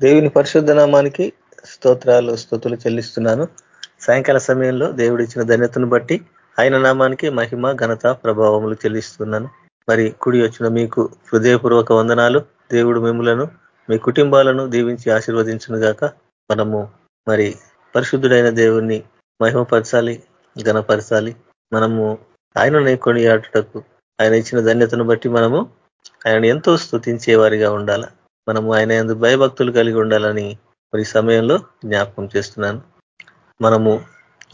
దేవుని పరిశుద్ధ నామానికి స్తోత్రాలు స్తోతులు చెల్లిస్తున్నాను. సాయంకాల సమయంలో దేవుడు ఇచ్చిన ధన్యతను బట్టి ఆయన నామానికి మహిమ ఘనత ప్రభావములు చెల్లిస్తున్నాను. మరి కుడి వచ్చిన మీకు హృదయపూర్వక వందనాలు. దేవుడు మిములను మీ కుటుంబాలను దీవించి ఆశీర్వదించును గాక. మనము మరి పరిశుద్ధుడైన దేవుణ్ణి మహిమపరచాలి ఘనపరచాలి. మనము ఆయననే కొనియాడుటకు ఆయన ఇచ్చిన ధన్యతను బట్టి మనము ఆయన ఎంతో స్థుతించే వారిగా మనము ఆయన ఎందు భయభక్తులు కలిగి ఉండాలని మరి సమయంలో జ్ఞాపకం చేస్తున్నాను. మనము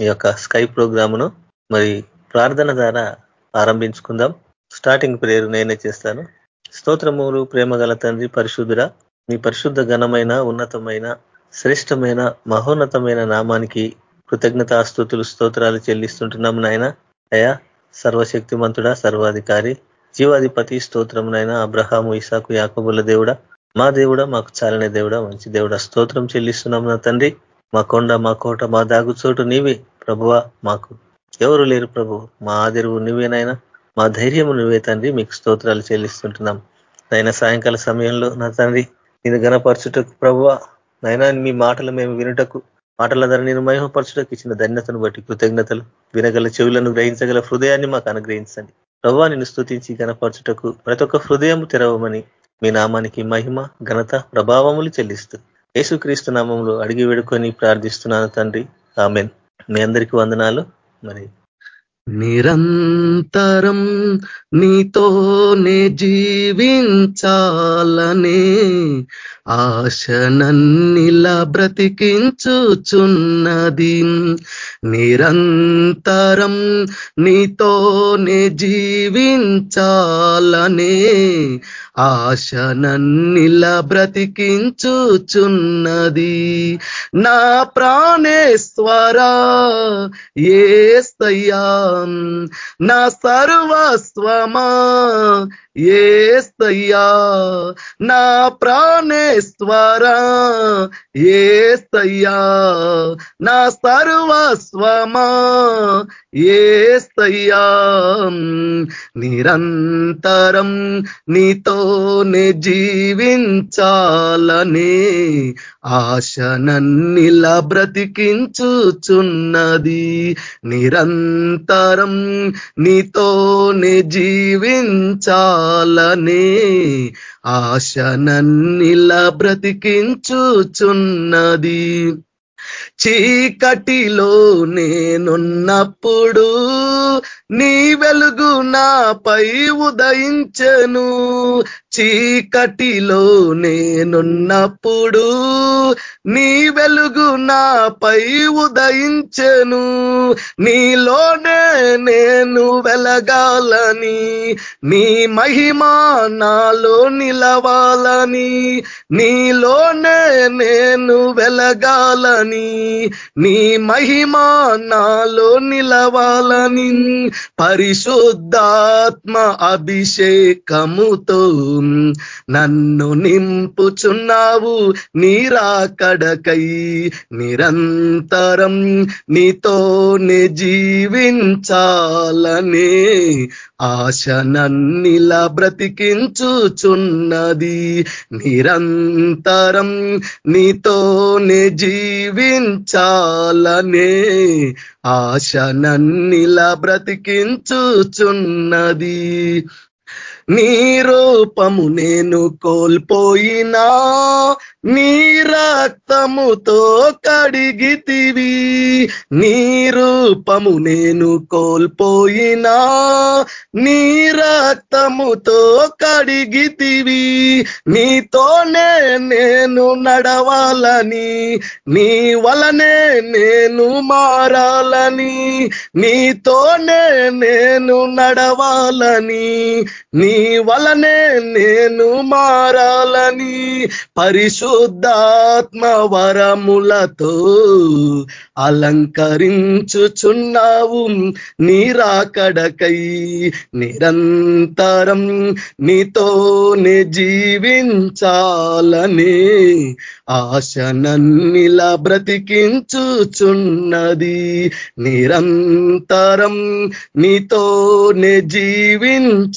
ఈ యొక్క స్కై ప్రోగ్రామును మరి ప్రార్థన ద్వారా ఆరంభించుకుందాం. స్టార్టింగ్ ప్రేయర్ నేనే చేస్తాను. స్తోత్రములు ప్రేమ గల తండ్రి పరిశుద్ధుర మీ పరిశుద్ధ ఘనమైన ఉన్నతమైన శ్రేష్టమైన మహోన్నతమైన నామానికి కృతజ్ఞతాస్తుతులు స్తోత్రాలు చెల్లిస్తుంటున్నాము నాయన. అయా సర్వశక్తిమంతుడ సర్వాధికారి జీవాధిపతి స్తోత్రమునైనా అబ్రహాము ఇసాకు యాకబుల దేవుడ మా దేవుడ మాకు చాలనే దేవుడా మంచి దేవుడా. స్తోత్రం చెల్లిస్తున్నాం నా తండ్రి. మా కొండ మా కోట మా దాగుచోటు నీవే ప్రభువ మాకు. ఎవరు లేరు ప్రభు. మా ఆదిరువు నువ్వేనైనా మా ధైర్యము నువ్వే తండ్రి. మీకు స్తోత్రాలు చెల్లిస్తుంటున్నాం. నైనా సాయంకాల సమయంలో నా తండ్రి నేను గణపరచుటకు ప్రభువ నైనా మీ మాటలు మేము వినుటకు మాటల ధర నేను మహిమపరచుటకు ఇచ్చిన ధన్యతను బట్టి కృతజ్ఞతలు వినగల చెవులను గ్రహించగల హృదయాన్ని మాకు అనుగ్రహించండి. ప్రభా నిన్ను స్థుతించి గణపరచుటకు ప్రతి ఒక్క హృదయం తెరవమని మీ నామానికి మహిమ ఘనత ప్రభావములు చెల్లిస్తూ. యేసుక్రీస్తు నామంలో అడిగి వేడుకొని ప్రార్థిస్తున్నాను తండ్రి. ఆమెన్. మీ అందరికీ వందనాలు. మరి నిరంతరం నీతోనే జీవించాలనే ఆశ నన్నిలా బ్రతికించుచున్నది. నిరంతరం నీతోనే జీవించాలనే ఆశ నన్నిలా బ్రతికించుచున్నది. నా ప్రాణేశ్వరా ఏస్తయ్యా నా సర్వస్వమా ఏస్తయ్యా నా ప్రాణేశ్వరా ఏస్తయ్యా నా సర్వస్వమా. ఏస్తయ్యా నిరంతరం నీతోనే జీవించాలనే ఆశ నన్నిలా బ్రతికించుచున్నది. నిరంతరం నీతోనే జీవించాలనే ఆశ నన్నిలా బ్రతికించుచున్నది. చీకటిలో నేనున్నప్పుడు నీ వెలుగు నాపై ఉదయించను. చీకటిలో నేనున్నప్పుడు నీ వెలుగు నాపై ఉదయించను. నీలోనే నేను వెలగాలని నీ మహిమా నాలో నిలవాలని నీలోనే నేను వెలగాలని నీ మహిమా నాలో నిలవాలని పరిశుద్ధాత్మ అభిషేకముతో నన్ను నింపుచున్నావు నీరాకడకై నిరంతరం నీతోనే జీవించాలనే ఆశ నన్నిలా బ్రతికించుచున్నది. నిరంతరం నీతోనే జీవించాలనే ఆశ నన్నిలా బ్రతికించుచున్నది. నీ రూపము నేను కోల్పోయినా నీ రక్తముతో కడిగితివి నీ రూపము నేను కోల్పోయినా నీ రక్తముతో కడిగితివి నీతోనే నేను నడవాలని నీ వలనే నేను మారాలని నీతోనే నేను నడవాలని నీ వలనే నేను మారాలని పరిశు పరిశుద్ధాత్మ వరములతో అలంకరించుచున్నావు నీరాకడకై. నిరంతరం నీతోనే జీవించాలనే ఆశ నన్నిలా బ్రతికించుచున్నది. నిరంతరం నీతోనే జీవించాలనే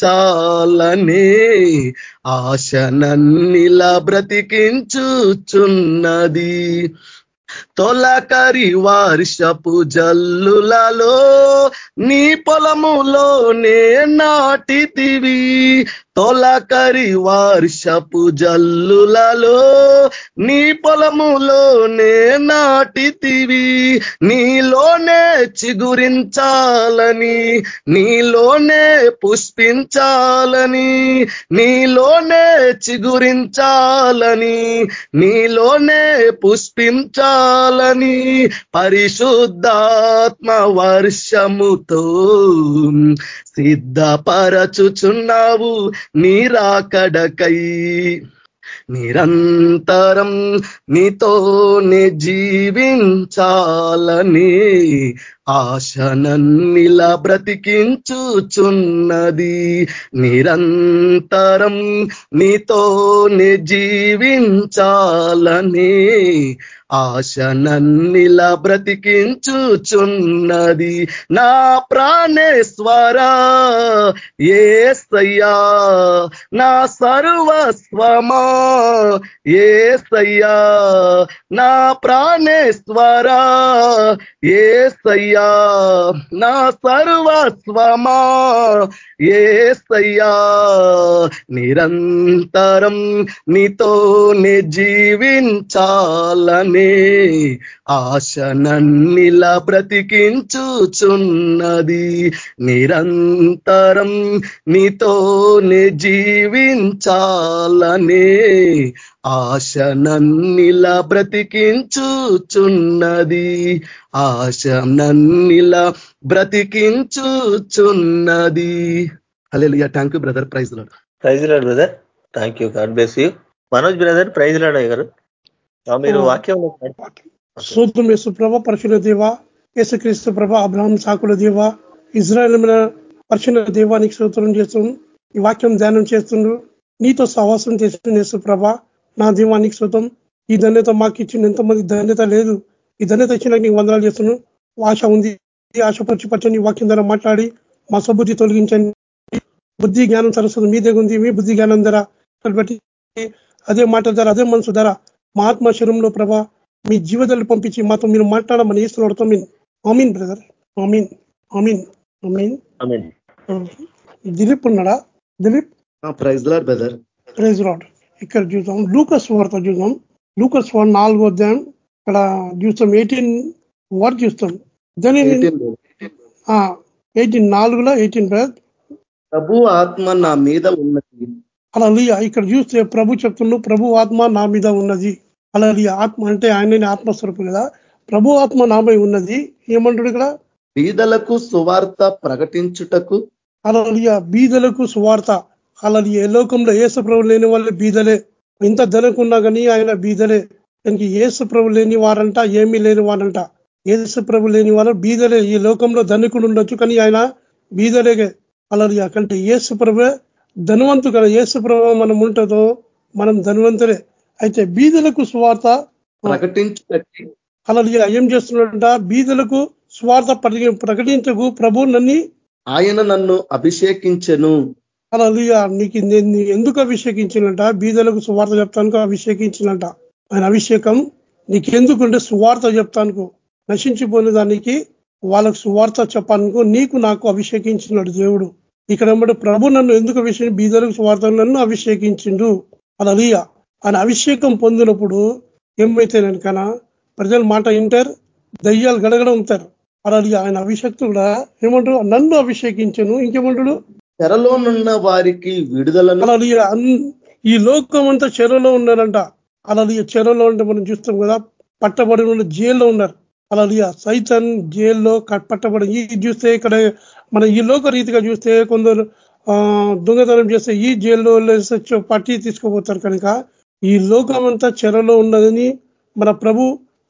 ఆశ నన్నిలా బ్రతికించుచున్నది. తొలకరి వర్షపు జల్లులలో నీ పొలములోనే నాటితివి. తొలకరి వర్షపు జల్లులలో నీ పొలములోనే నాటితివి నీలోనే చిగురించాలని నీలోనే పుష్పించాలని నీలోనే చిగురించాలని నీలోనే పుష్పించాలని పరిశుద్ధాత్మ వర్షముతో సిద్ధపరచుచున్నావు నీరాకడకై. నిరంతరం నీతోనే జీవించాలని ఆశనన్నిలా బ్రతికించుచున్నది. నిరంతరం నీతోనే జీవించాలని ఆశ నన్నిలా బ్రతికించుచున్నది నా ప్రాణేశ్వరా ఏసయ్యా నా సర్వస్వమా ఏసయ్యా నా ప్రాణేశ్వరా ఏసయ్యా నా సర్వస్వమా ఏసయ్యా. నిరంతరం నీతోనే జీవించాలని ఆశ నన్నిలా బ్రతికించుచున్నది. నిరంతరం నీతోనే జీవించాలనే ఆశ నన్నిలా బ్రతికించుచున్నది. ఆశ నన్నిలా బ్రతికించుచున్నది. Alleluia thank you brother. Praise Lord praise Lord brother. Thank you God bless you. Manoj brother praise Lord గారు మీరు వాక్యం సూత్రం యేసు ప్రభ పరిశుల దేవ యేసుక్రీస్తు ప్రభ అబ్రహం సాకుల దేవ ఇజ్రాయల్ పరిశుల దేవానికి సూత్రం చేస్తుంది ఈ వాక్యం ధ్యానం చేస్తుండ్రు నీతో సహవాసం చేస్తుంది యేసు ప్రభ నా దీవానికి శృతం ఈ ధన్యత మాకు ఇచ్చిన ఎంతమంది ధన్యత లేదు. ఈ ధన్యత ఇచ్చిన నీకు వందనాలు చేస్తున్నాను. ఆశ ఉంది. ఆశ పరిచిపరచని వాక్యం ద్వారా మాట్లాడి మా సబుద్ధి తొలగించండి. బుద్ధి జ్ఞానం సరస్వతి మీ దగ్గర ఉంది. మీ బుద్ధి జ్ఞానం ధర బట్టి అదే మాట ధర అదే మనసు ధర. మా ఆత్మ శరీరంలో ప్రభా మీ జీవదలు పంపించి మాతో మీరు మాట్లాడమని ఇస్తున్నాడుతో మీన్ ఆమీన్ బ్రదర్. ఆమీన్ ఆమీన్ ఆమీన్. దిలీప్ ఉన్నాడా? Dilip? Praise Lord brother. Praise Lord ఇక్కడ చూద్దాం. లూకస్ వార్త చూద్దాం. లూకస్ వార్ నాలుగో అధ్యాయం. ఇక్కడ చూస్తాం. ఎయిటీన్ వార్ చూస్తాం. దాని ఎయిటీన్ నాలుగులో ఎయిటీన్ బ్రదర్. ప్రభు ఆత్మ నా మీద ఉన్నది. అలా ఇక్కడ చూస్తే ప్రభు చెప్తున్నాడు ప్రభు ఆత్మ నా మీద ఉన్నది. అలా ఆత్మ అంటే ఆయన ఆత్మస్వరూపు కదా. ప్రభు ఆత్మ నాపై ఉన్నది. ఏమంటాడు ఇక్కడ? బీదలకు సువార్త ప్రకటించుటకు. అలా బీదలకు సువార్త. అలా ఏ లోకంలో ఏసు ప్రభు లేని వాళ్ళు బీదలే. ఇంత ధనకున్నా కానీ ఆయన బీదలే. దానికి ఏసు ప్రభు లేని వారంట ఏమీ లేని వారంట. ఏసు ప్రభు లేని వాళ్ళు బీదలే. ఈ లోకంలో ధనికుడు ఉండొచ్చు కానీ ఆయన బీదలే అలా కంటే ఏసు ప్రభు ధనవంతు కదా ఏసు ప్రభు మనం ఉంటుందో మనం ధనవంతులే. అయితే బీదలకు స్వార్థ ప్రకటించు అలా ఏం చేస్తున్నాడంట? బీదలకు స్వార్థ ప్రకటించకు. ప్రభు నన్ను ఆయన నన్ను అభిషేకించను. అలా నీకు నేను ఎందుకు అభిషేకించినంట? బీదలకు సువార్త చెప్తానుకో అభిషేకించినంట. ఆయన అభిషేకం నీకెందుకుంటే సువార్త చెప్తానుకో. నశించిపోయిన దానికి వాళ్ళకు సువార్త చెప్పానుకో. నీకు నాకు అభిషేకించినాడు దేవుడు. ఇక్కడ ప్రభు నన్ను ఎందుకు అభిషేకం బీదలకు సువార్త నన్ను అభిషేకించిండు? అలా ఆయన అభిషేకం పొందినప్పుడు ఏమైతే కనుకనా ప్రజలు మాట వింటారు దయ్యాలు గడగడ ఉంటారు. అలా ఆయన అభిషక్తుడు? కూడా ఏమంటాడు? నన్ను అభిషేకించను. ఇంకేమంటాడు? చెరలోనున్న వారికి విడుదలను. అలా ఈ లోకం అంతా చెరలో ఉన్నారంట అలా చెరలో అంటే మనం చూస్తాం కదా పట్టబడి ఉన్న జైల్లో ఉన్నారు. అలా సైతన్ జైల్లో పట్టబడి చూస్తే ఇక్కడ మన ఈ లోక రీతిగా చూస్తే కొందరు దొంగతనం చేస్తే ఈ జైల్లో పట్టి తీసుకుపోతారు కనుక ఈ లోకం అంతా చెరలో ఉన్నదని మన ప్రభు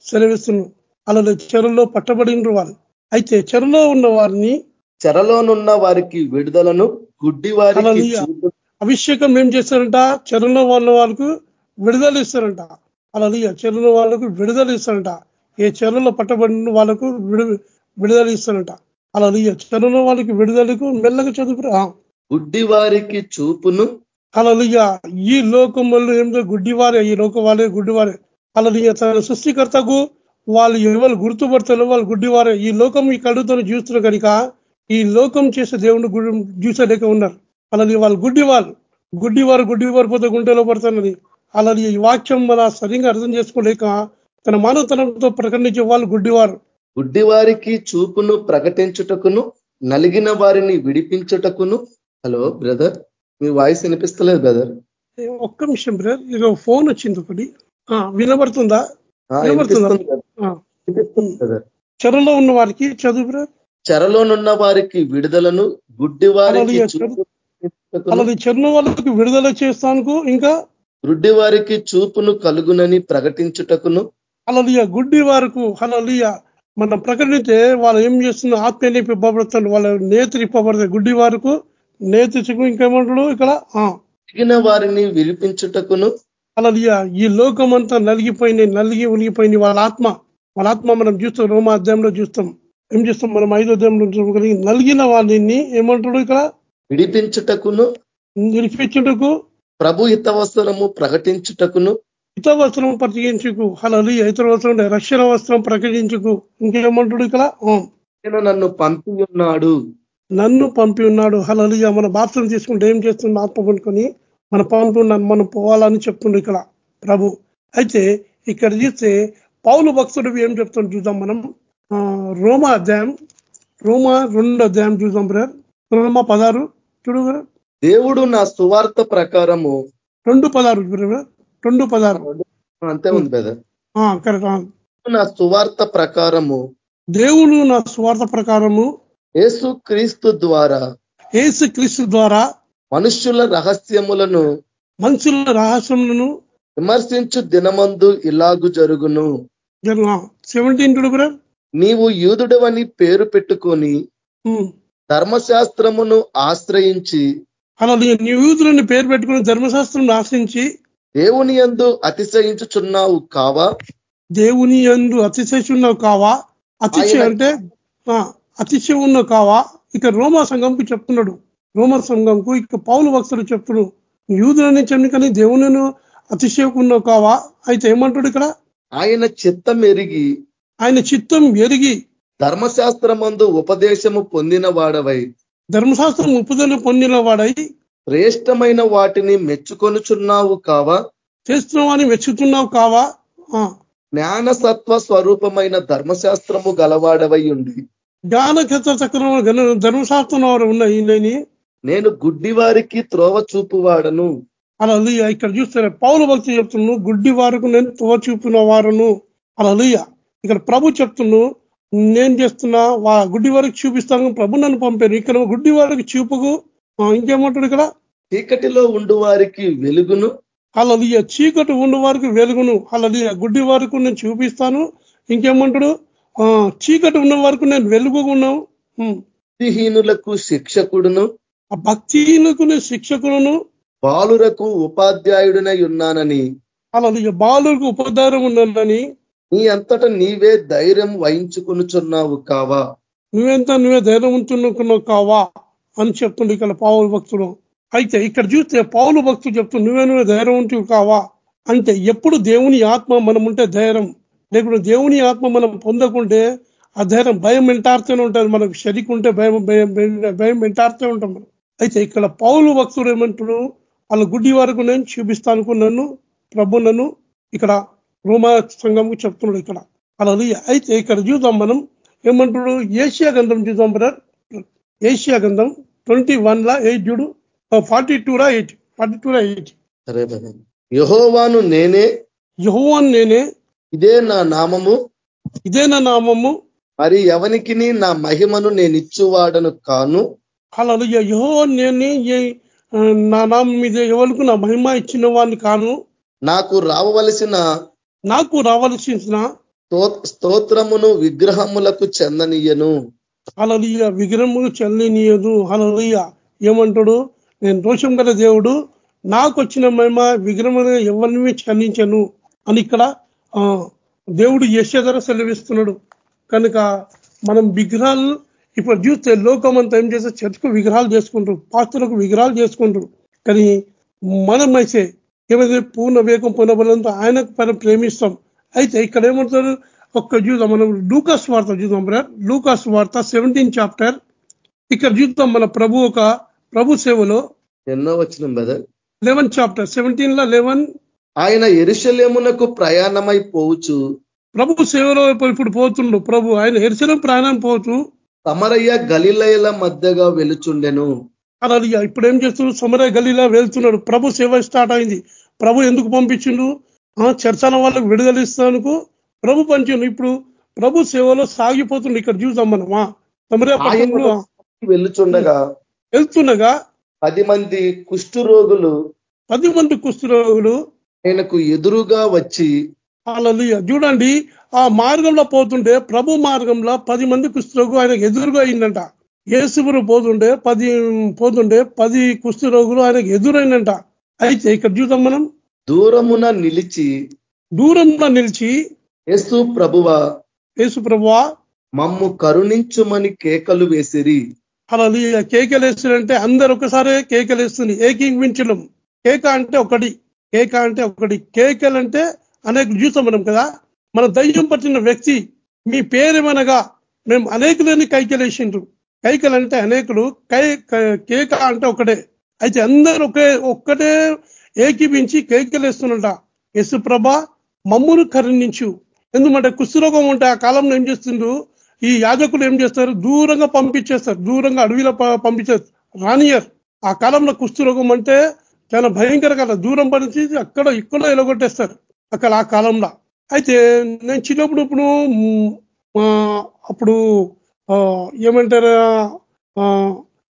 సెలవిస్తున్నాం అలా చెరలో పట్టబడినరు వాళ్ళు అయితే చెరలో ఉన్న వారిని చెరలోనున్న వారికి విడుదలను గుడ్డి వారికి అభిషేకం ఏం చేస్తారంట? చెరలో వాళ్ళ వాళ్ళకు విడుదల ఇస్తారంట. అలా చెరలో వాళ్ళకు విడుదల ఇస్తారంట. ఏ చెరలో పట్టబడిన వాళ్ళకు విడుదల ఇస్తారంట. అలా చెరలో వాళ్ళకి విడుదలకు మెల్లగా చదువు గుడ్డి వారికి చూపును. అలలియ ఈ లోకములు ఏమిటో గుడ్డివారే ఈ లోకం వాళ్ళే గుడ్డివారే. అలలియ తన సృష్టికర్తకు వాళ్ళు ఎవరు గుర్తుపడతారో వాళ్ళు గుడ్డివారే. ఈ లోకం ఈ కడుతో చూస్తున్నారు కనుక ఈ లోకం చేసే దేవుని చూసేలేక ఉన్నారు. అలాది వాళ్ళు గుడ్డివారు. గుడ్డివారు గుడ్డివారు పోతే గుంటెలో పడుతున్నది. అలాది ఈ వాక్యం మన సరిగ్గా అర్థం చేసుకోలేక తన మానవతనంతో ప్రకటించే వాళ్ళు గుడ్డివారు. గుడ్డివారికి చూపును ప్రకటించుటకును నలిగిన వారిని విడిపించుటకును. హలో బ్రదర్ మీ వాయిస్ వినిపిస్తలేదు బ్రదర్. ఒక్క నిమిషం బ్రదర్. ఇక ఫోన్ వచ్చింది ఒకటి. వినబడుతుందా? చెరలో ఉన్న వారికి చదువు బ్రదర్. చెరలోనున్న వారికి విడుదలను గుడ్డి వారికి అలాది చెరలో వాళ్ళకి విడుదల చేస్తాను ఇంకా? గుడ్డి వారికి చూపును కలుగునని ప్రకటించుటకును. అలలియ గుడ్డి వారికి అలలియ మనం ప్రకటించే వాళ్ళు ఏం చేస్తున్న ఆత్మ నింపబడుతుంది వాళ్ళ నేతి ఇప్పబడతాయి గుడ్డి వారికి నేతికు ఇంకేమంటాడు ఇక్కడ? తగిన వారిని విరిపించుటకును? అలలియ. ఈ లోకం అంతా నలిగిపోయింది నలిగి ఉనిగిపోయింది వాళ్ళ ఆత్మ. వాళ్ళ ఆత్మ మనం చూస్తాం రోమా అధ్యాయంలో చూస్తాం. ఏం చేస్తాం మనం? ఐదో అధ్యాయంలో నలిగిన వాళ్ళని ఏమంటాడు ఇక్కడ? విడిపించుటకును? విడిపించుటకు ప్రభు హితవస్త్రము ప్రకటించుటకును? హితవస్త్రం ప్రకటించుకు అలలి ఇతర వస్త్రం రక్షణ వస్త్రం ప్రకటించుకు. ఇంకేమంటాడు ఇక్కడ? నన్ను పంపి ఉన్నాడు. నన్ను పంపి ఉన్నాడు. హలలియ మన బాప్సం తీసుకుంటే ఏం చేస్తుంది ఆత్మ కొనుకొని మన పంపి మనం పోవాలని చెప్తుండే ఇక్కడ ప్రభు. అయితే ఇక్కడ చూస్తే పౌలు భక్తుడు ఏం చెప్తుండే చూద్దాం మనం? రోమా అధ్యాయం. రోమా రెండు అధ్యాయం చూద్దాం బ్రదర్. రోమా పదారు చూడు దేవుడు నా సువార్త ప్రకారము రెండు పదారు బ్రదర్. రెండు పదారు అంతే ఉంది బ్రదర్ నా సువార్త ప్రకారము దేవుడు నా సువార్త ప్రకారము ఏసు క్రీస్తు ద్వారా ఏసు క్రీస్తు ద్వారా మనుష్యుల రహస్యములను మనుషుల రహస్యములను విమర్శించు దినమందు ఇలాగు జరుగును. సెవెంటీన్ బ్రదర్ నీవు యూదుడవని పేరు పెట్టుకొని ధర్మశాస్త్రమును ఆశ్రయించి అలా నీ యూదులని పేరు పెట్టుకుని ధర్మశాస్త్రం ఆశ్రయించి దేవుని ఎందు అతిశయించుచున్నావు కావా? దేవుని ఎందు అతిశయిచున్నావు కావా? అతిశయ అంటే అతిశయం ఉన్నావు కావా? ఇక రోమా సంఘంకు చెప్తున్నాడు. రోమా సంఘంకు ఇక పౌలు భక్తుడు చెప్తున్నాడు యూదులని చెన్ని కానీ దేవుని అతిశయకున్నావు కావా? అయితే ఏమంటాడు ఇక్కడ? ఆయన చిత్తం ఎరిగి ఆయన చిత్తం ఎరిగి ధర్మశాస్త్రమందు ఉపదేశము పొందిన వాడవై. ధర్మశాస్త్రం ఉపదేశం పొందిన వాడై శ్రేష్టమైన వాటిని మెచ్చుకొనుచున్నావు కావా? చేస్తున్నావని మెచ్చుతున్నావు కావా? జ్ఞానసత్వ స్వరూపమైన ధర్మశాస్త్రము గలవాడవై ఉండి. జ్ఞానక్షేత్ర చక్రం ధర్మశాస్త్రం వారు ఉన్నాయి నేను గుడ్డి వారికి త్రోవ చూపువాడను. అలా ఇక్కడ చూస్తే పౌరు భక్తి చెప్తున్నాను గుడ్డి వారికి నేను త్రోవ చూపిన వారును అలా ఇక్కడ ప్రభు చెప్తున్నాను నేను చేస్తున్నా వా గుడ్డి వారికి చూపిస్తాను ప్రభు నన్ను పంపాను ఇక్కడ గుడ్డి వారికి చూపుకు ఇంకేమంటాడు ఇక్కడ? చీకటిలో ఉండు వారికి వెలుగును. అలా చీకటి ఉండు వారికి వెలుగును. అలా గుడ్డి వారికి నేను చూపిస్తాను. ఇంకేమంటాడు? చీకటి ఉన్న వరకు నేను వెలుగుకున్నావు భక్తిహీనులకు శిక్షకుడును. ఆ భక్తిహీనులకు నేను శిక్షకుడును. బాలురకు ఉపాధ్యాయుడినై ఉన్నానని. అలా బాలులకు ఉపాధ్యాయం ఉన్నానని. నీ అంతటా నీవే ధైర్యం వహించుకునుచున్నావు కావా? నువ్వెంత నువ్వే ధైర్యం ఉంచుకున్నావు కావా? అని చెప్తుండే ఇక్కడ పావులు భక్తుడు. అయితే ఇక్కడ చూస్తే పావులు భక్తుడు చెప్తూ నువ్వే నువ్వే ధైర్యం ఉంటూ కావా? అంటే ఎప్పుడు దేవుని ఆత్మ మనం ఉంటే ధైర్యం. లేకుంటే దేవుని ఆత్మ మనం పొందకుంటే ఆ ధైర్యం భయం వెంటాడుతూనే ఉంటుంది. మనకు శరీరం ఉంటే భయం భయం వెంటాడుతూ ఉంటాం మనం. అయితే ఇక్కడ పౌలు భక్తుడు ఏమంటాడు వాళ్ళ గుడ్డి వరకు నేను చూపిస్తాను నన్ను ప్రభు నన్ను ఇక్కడ రోమా సంఘంకు చెప్తున్నాడు ఇక్కడ. అలా అయితే ఇక్కడ చూద్దాం మనం. ఏమంటాడు ఏషియా గంధం చూద్దాం బ్రదర్. ఏషియా గంధం ట్వంటీ వన్ లా ఎయిట్ చూడు. ఫార్టీ టూ రా ఎయిట్. ఫార్టీ టూ రా ఎయిట్. సరే యహోవాను నేనే యహోవాన్ నేనే ఇదే నా నామము. ఇదే నా నామము. మరి ఎవనికి నా మహిమను నేను ఇచ్చువాడను కాను? అలా యహో నేను నా నామం మీద ఎవరికి నా మహిమ ఇచ్చిన వాడిని కాను? నాకు రావవలసిన నాకు రావలసిన స్తోత్రమును విగ్రహములకు చెందనీయను. అలలియ విగ్రహములు చెల్లనీయదు. అలలియ ఏమంటాడు? నేను దోషం గల దేవుడు. నాకు వచ్చిన మహిమ విగ్రహము ఎవరిని చెల్లించను? అని ఇక్కడ దేవుడు యశధర సెలవిస్తున్నాడు. కనుక మనం విగ్రహాలు ఇప్పుడు చూస్తే లోకం అంతా ఏం చేస్తే చర్చకు విగ్రహాలు చేసుకుంటారు. పాస్తులకు విగ్రహాలు చేసుకుంటారు. కానీ మనమైతే ఏమైతే పూర్ణ వేగం పూర్ణ బలంతో ఆయనకు మనం ప్రేమిస్తాం. అయితే ఇక్కడ ఏమంటారు? ఒక్క చూద్దాం మనం లూకాస్ వార్త చూద్దాం బ్రదర్ లూకాస్ వార్త సెవెంటీన్ చాప్టర్ ఇక్కడ చూద్దాం మన ప్రభు ఒక ప్రభు సేవలో. ఎన్నో వచ్చిన బ్రదర్ లెవెన్ చాప్టర్ సెవెంటీన్లో లెవెన్ ఆయన ఎరుషలేమునకు ప్రయాణమై పోవచ్చు. ప్రభు సేవలో ఇప్పుడు పోతుండు. ప్రభు ఆయన ఎరిసలం ప్రాణం పోతూ. సమరయ్య గలిలయల మధ్యగా వెలుచుండెను అలా ఇప్పుడు ఏం చేస్తున్నాడు? సమరయ గలీలా వెళ్తున్నాడు. ప్రభు సేవ స్టార్ట్ అయింది. ప్రభు ఎందుకు పంపించిండు? ఆ చర్చల వాళ్ళకు విడుదలిస్తానుకు ప్రభు పంచిండు ఇప్పుడు ప్రభు సేవలో సాగిపోతుండు. ఇక్కడ చూద్దాం మనం ఆ సమరయ పట్టణంలో వెళ్ళుచుండగా వెళ్తుండగా పది మంది కుష్ఠరోగులు పది మంది కుష్ఠరోగులు ఆయనకు ఎదురుగా వచ్చి అలలుయ చూడండి ఆ మార్గంలో పోతుంటే ప్రభు మార్గంలో పది మంది కుష్ఠరోగు ఆయనకు ఎదురుగా అయిందంట. ఏసుగురు పోతుండే పది పోతుండే పది కుష్ఠరోగులు ఆయనకు ఎదురైందంట. అయితే ఇక్కడ చూద్దాం మనం. దూరమున నిలిచి దూరంలో నిలిచి యేసు ప్రభువ యేసు ప్రభువా మమ్ము కరుణించుమని కేకలు వేసిరి. అలా కేకలేస్తుంటే అందరు ఒకసారి కేకలేస్తుంది ఏకీవించడం కేక అంటే ఒకటి. కేక అంటే ఒకటి. కేకలంటే అనేక చూసాం మనం కదా. మన దయ్యం పట్టిన వ్యక్తి మీ పేరేమనగా మేము అనేకులని కైకలేసిండ్రు కైకలు అంటే అనేకులు. కై కేక అంటే ఒకటే. అయితే అందరూ ఒకే ఒక్కటే ఏకీపించి కేకలేస్తున్నట యశు ప్రభ మమ్మును కరుణించు. ఎందుకంటే కుష్ఠరోగం ఉంటే ఆ కాలంలో ఏం చేస్తుండ్రు? ఈ యాజకులు ఏం చేస్తారు? దూరంగా పంపించేస్తారు. దూరంగా అడవిలో పంపించేస్తారు. రానియర్ ఆ కాలంలో కుష్ఠరోగం అంటే చాలా భయంకర కదా దూరం పరిచి అక్కడ ఇక్కడ ఎలగొట్టేస్తారు. అక్కడ ఆ కాలంలో. అయితే నేను చిన్నప్పుడు ఇప్పుడు అప్పుడు ఏమంటారు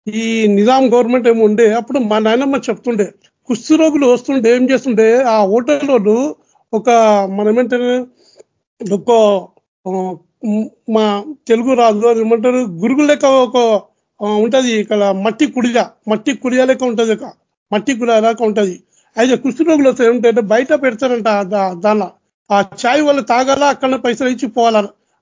ఈ నిజాం గవర్నమెంట్ ఏమి ఉండే అప్పుడు మా నాయనమ్మ చెప్తుండే కుష్ఠరోగులు వస్తుండే ఏం చేస్తుండే ఆ హోటల్లో ఒక మనం ఏమంటారు ఇంకో మా తెలుగు రాజు ఏమంటారు? గురుగు లెక్క ఒక ఉంటది ఇక్కడ మట్టి కుడియ మట్టి కుడియ లెక్క ఉంటది ఇక మట్టి కుడియ లెక్క ఉంటది. అయితే కుష్ఠరోగులు వస్తే ఏమిటంటే బయట పెడతారంట దానిలో ఆ ఛాయ్ వాళ్ళు తాగాల అక్కడ పైసలు ఇచ్చి పోవాల?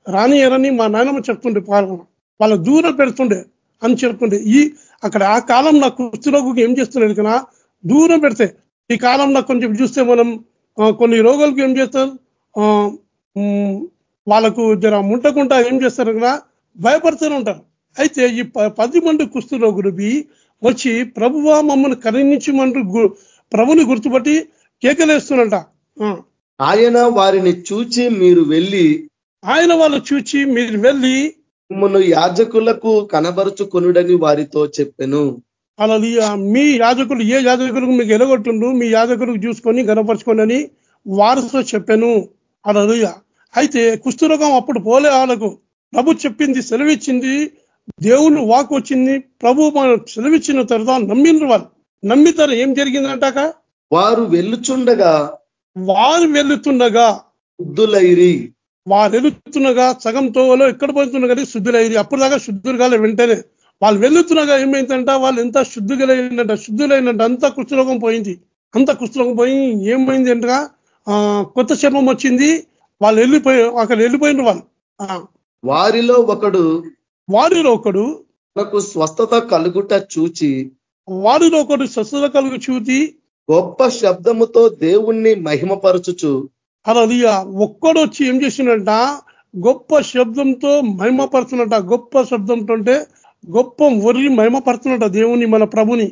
రాని ఎరని మా నాయనమ్మ చెప్తుండే పాల్గొన వాళ్ళ దూరం పెడుతుండే అని చెప్తుండే. ఈ అక్కడ ఆ కాలంలో కుష్ఠరోగుకి ఏం చేస్తున్నాడు కదా దూరం పెడితే. ఈ కాలంలో కొంచెం చూస్తే మనం కొన్ని రోగులకు ఏం చేస్తారు? వాళ్ళకు జర ముంటకుండా ఏం చేస్తారు కదా? భయపడుతూనే ఉంటారు. అయితే ఈ పది మంది కుస్తు రోగులు వచ్చి ప్రభువా మమ్మల్ని కరుణించమంటూ ప్రభుని గుర్తుపట్టి కేకలేస్తున్నట ఆయన వారిని చూచి మీరు వెళ్ళి ఆయన వాళ్ళు చూచి మీరు వెళ్ళి మిమ్మల్ని యాజకులకు కనబరుచుకొనుడని వారితో చెప్పాను. అలా మీ యాజకులు ఏ యాజకులకు మీకు ఎలగొట్టుండు మీ యాజకులకు చూసుకొని గనపరుచుకోండి అని వారితో చెప్పాను. అలా అయితే కుష్ఠరోగం అప్పుడు పోలే వాళ్ళకు ప్రభు చెప్పింది సెలవిచ్చింది దేవుని వాక్ వచ్చింది. ప్రభు మన సెలవిచ్చిన తర్వాత నమ్మిండ్రు వాళ్ళు. నమ్మితారు. ఏం జరిగిందంటాక? వారు వెళ్ళుచుండగా వారు వెళ్తుండగా శుద్ధులైరి. వారు వెళుతుండగా సగం తోవలో ఎక్కడ పోతున్నా కానీ శుద్ధులైరి. అప్పుడు దాకా శుద్ధులు కాలే వెంటనే. వాళ్ళు వెళుతుండగా ఏమైందంట? వాళ్ళు ఎంత శుద్ధులైందంట? శుద్ధులైందంట. అంత కుష్ఠరోగం పోయింది. అంత కుష్ఠరోగం పోయి ఏమైంది అంటగా కొత్త చర్మం వచ్చింది. వాళ్ళు వెళ్ళిపోయి అక్కడ వెళ్ళిపోయిన వాళ్ళు. వారిలో ఒకడు వారిలో ఒకడు నాకు స్వస్థత కలుగుట చూచి వారిలో ఒకడు స్వస్థత కలుగు చూచి గొప్ప శబ్దముతో దేవుణ్ణి మహిమపరచుచు అలా ఒక్కడు వచ్చి ఏం చేసిండంట? గొప్ప శబ్దంతో మహిమపరుతున్నట గొప్ప శబ్దంతో అంటే గొప్ప ఒరి మహిమపరుతున్నట దేవుని మన ప్రభుని.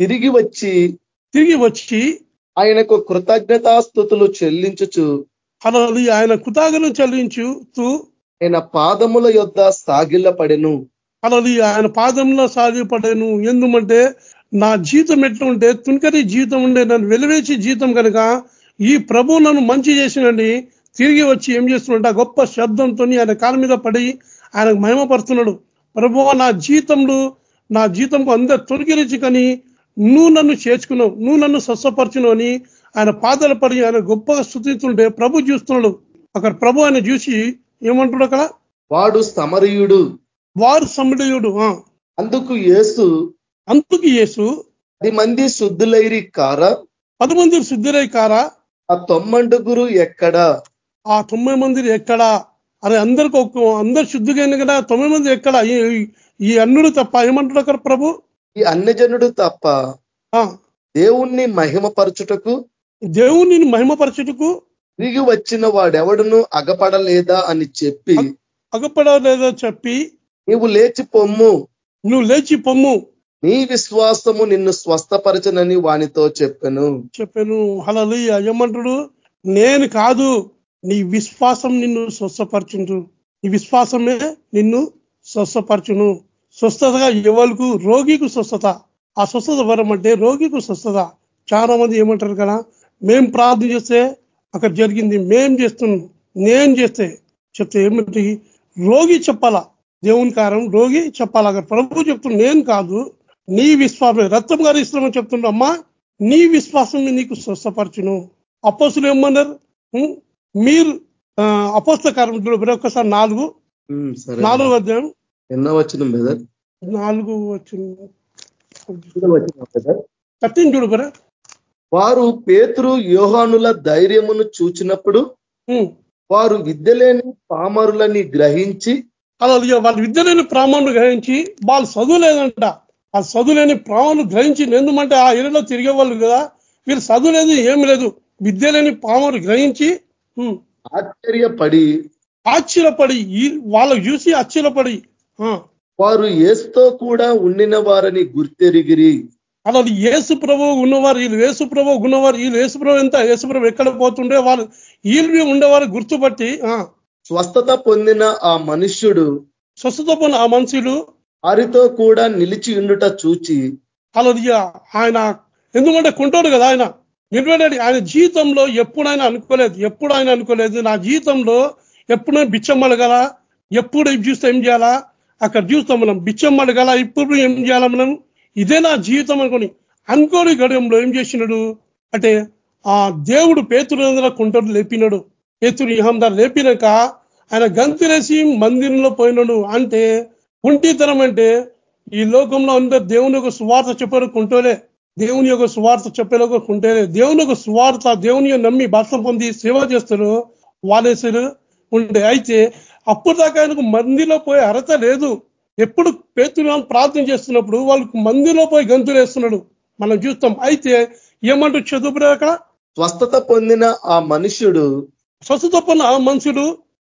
తిరిగి వచ్చి తిరిగి వచ్చి ఆయనకు కృతజ్ఞతాస్థుతులు చెల్లించుచు అలా ఆయన కృతజ్ఞతలు చెల్లించుతూ ఆయన పాదముల యొద్ సాగిల్ల పడెను అలా ఆయన పాదంలో సాగిపడేను ఎందుమంటే నా జీతం ఎట్లుంటే తునికరి జీతం ఉండే నన్ను వెలివేసి జీతం కనుక ఈ ప్రభు నన్ను మంచి చేసినండి తిరిగి వచ్చి ఏం చేస్తున్నాడు గొప్ప శబ్దంతో ఆయన కాళ్ళ మీద పడి ఆయనకు మహిమపడుతున్నాడు ప్రభు నా జీతంలో నా జీతంకు అందరు తొలగిరించి కానీ నువ్వు నన్ను చేర్చుకున్నావు నువ్వు నన్ను స్వస్థపరచును అని ఆయన పాదలు పడి ఆయన గొప్పగా స్థుతిస్తుంటే ప్రభు చూస్తున్నాడు. అక్కడ ప్రభు ఆయన చూసి ఏమంటాడు అక్కడ? వాడు సమరయుడు. వారు సమరయుడు అందుకు యేసు అందుకు యేసు పది మంది శుద్ధులైరి కారా? పది మంది శుద్ధులై కారా? ఆ తొమ్మండుగురు ఎక్కడా? ఆ తొమ్మిది మంది ఎక్కడా? అరే అందరికి ఒక అందరు శుద్ధిగా కదా తొమ్మిది మంది ఎక్కడ? ఈ అన్నుడు తప్ప ఏమంటాడు అక్కడ ప్రభు? ఈ అన్నజనుడు తప్ప దేవుణ్ణి మహిమపరచుటకు దేవుని మహిమపరచుటకు తిరిగి వచ్చిన వాడెవడును అగపడలేదా అని చెప్పి అగపడలేదో చెప్పి నీవు లేచి పొమ్ము. నువ్వు లేచి పొమ్ము. నీ విశ్వాసము నిన్ను స్వస్థపరచనని వానితో చెప్పాను. చెప్పాను. హలలుయ్య ఏమంటాడు? నేను కాదు. నీ విశ్వాసం నిన్ను స్వస్థపరచుంటు నీ విశ్వాసమే నిన్ను స్వస్థపరచును. స్వస్థతగా ఎవరికి రోగికి స్వస్థత. ఆ స్వస్థత వరం అంటే రోగికి స్వస్థత. చాలా మంది ఏమంటారు కదా? మేం ప్రార్థన చేస్తే అక్కడ జరిగింది మేం చేస్తున్నాం నేను చేస్తే చెప్తే ఏమిటి రోగి చెప్పాలా? దేవుని కారం రోగి చెప్పాలా? అక్కడ ప్రభు చెప్తున్నా నేను కాదు నీ విశ్వాసమే. రక్తం గారు ఇస్తామని చెప్తుండ్రు అమ్మా నీ విశ్వాసం నీకు స్వస్థపరచును. అపోసులు ఏమన్నారు? మీరు అపోస్త కారం ఒక్కసారి నాలుగు. నాలుగు అధ్యాయం. ఎన్నో వచ్చిన బ్రదర్? నాలుగు బ్రదర్? కట్టింది చూడు బరా వారు పేతురు యోహానుల ధైర్యమును చూచినప్పుడు వారు విద్యలేని పామరులని గ్రహించి అలా వాళ్ళ విద్య లేని ప్రామాణులు గ్రహించి వాళ్ళు చదువు లేదంట ఆ చదువు లేని ప్రామాణులు గ్రహించి ఎందుమంటే ఆ ఏరియాలో తిరిగే వాళ్ళు కదా వీళ్ళు చదువు లేదు ఏమి లేదు. విద్య లేని పామరు గ్రహించి ఉం, ఆశ్చర్యపడి ఆశ్చర్యపడి వాళ్ళకు చూసి ఆశ్చర్యపడి ఆ, వారు ఏసుతో కూడా ఉండిన వారని గుర్తెరిగిరి. అలా యేసు ప్రభు ఉన్నవారు వీళ్ళు యేసు ప్రభు ఉన్నవారు వీళ్ళు యేసు ప్రభు ఎంత యేసు ప్రభు ఎక్కడ పోతుండే వాళ్ళు వీళ్ళు ఉండేవారు గుర్తుపట్టి స్వస్థత పొందిన ఆ మనుష్యుడు స్వస్థత పొందిన ఆ మనుషులు వారితో కూడా నిలిచి ఉండుట చూచి అలా ఆయన ఎందుకంటే కొంటాడు కదా ఆయన. నిలబడి ఆయన జీవితంలో ఎప్పుడు ఆయన అనుకోలేదు. ఎప్పుడు ఆయన అనుకోలేదు. నా జీవితంలో ఎప్పుడు బిచ్చం అడగల ఎప్పుడు చూస్తే ఏం చేయాలా? అక్కడ చూస్తాం మనం బిచ్చం అడగల ఇప్పుడు ఏం చేయాలా మనం? ఇదే నా జీవితం అనుకొని అనుకోని గడియంలో ఏం చేసినాడు? అంటే ఆ దేవుడు పేతురు కుంటడు లేపినాడు. పేతురు ఇహందా లేపినాక ఆయన గంతులేసి మందిరంలో పోయినాడు. అంటే కుంటితనం అంటే ఈ లోకంలో అందరు దేవుని యొక్క సువార్త చెప్పారు కుంటోలే. దేవుని యొక్క సువార్త చెప్పేలాగా కుంటేలే. దేవుని యొక్క సువార్త దేవుని నమ్మి భాషం పొంది సేవ చేస్తారు. వాళ్ళేసారు ఉండే. అయితే అప్పుడు దాకా ఆయనకు మందిలో పోయే అర్హత లేదు. ఎప్పుడు పేతులు ప్రార్థన చేస్తున్నప్పుడు వాళ్ళకు మందిలో పోయి గంతులు వేస్తున్నాడు మనం చూస్తాం అయితే ఏమంటూ చదువురా అక్కడ స్వస్థత పొందిన ఆ మనుష్యుడు స్వస్థత పొన్న ఆ మనుషుడు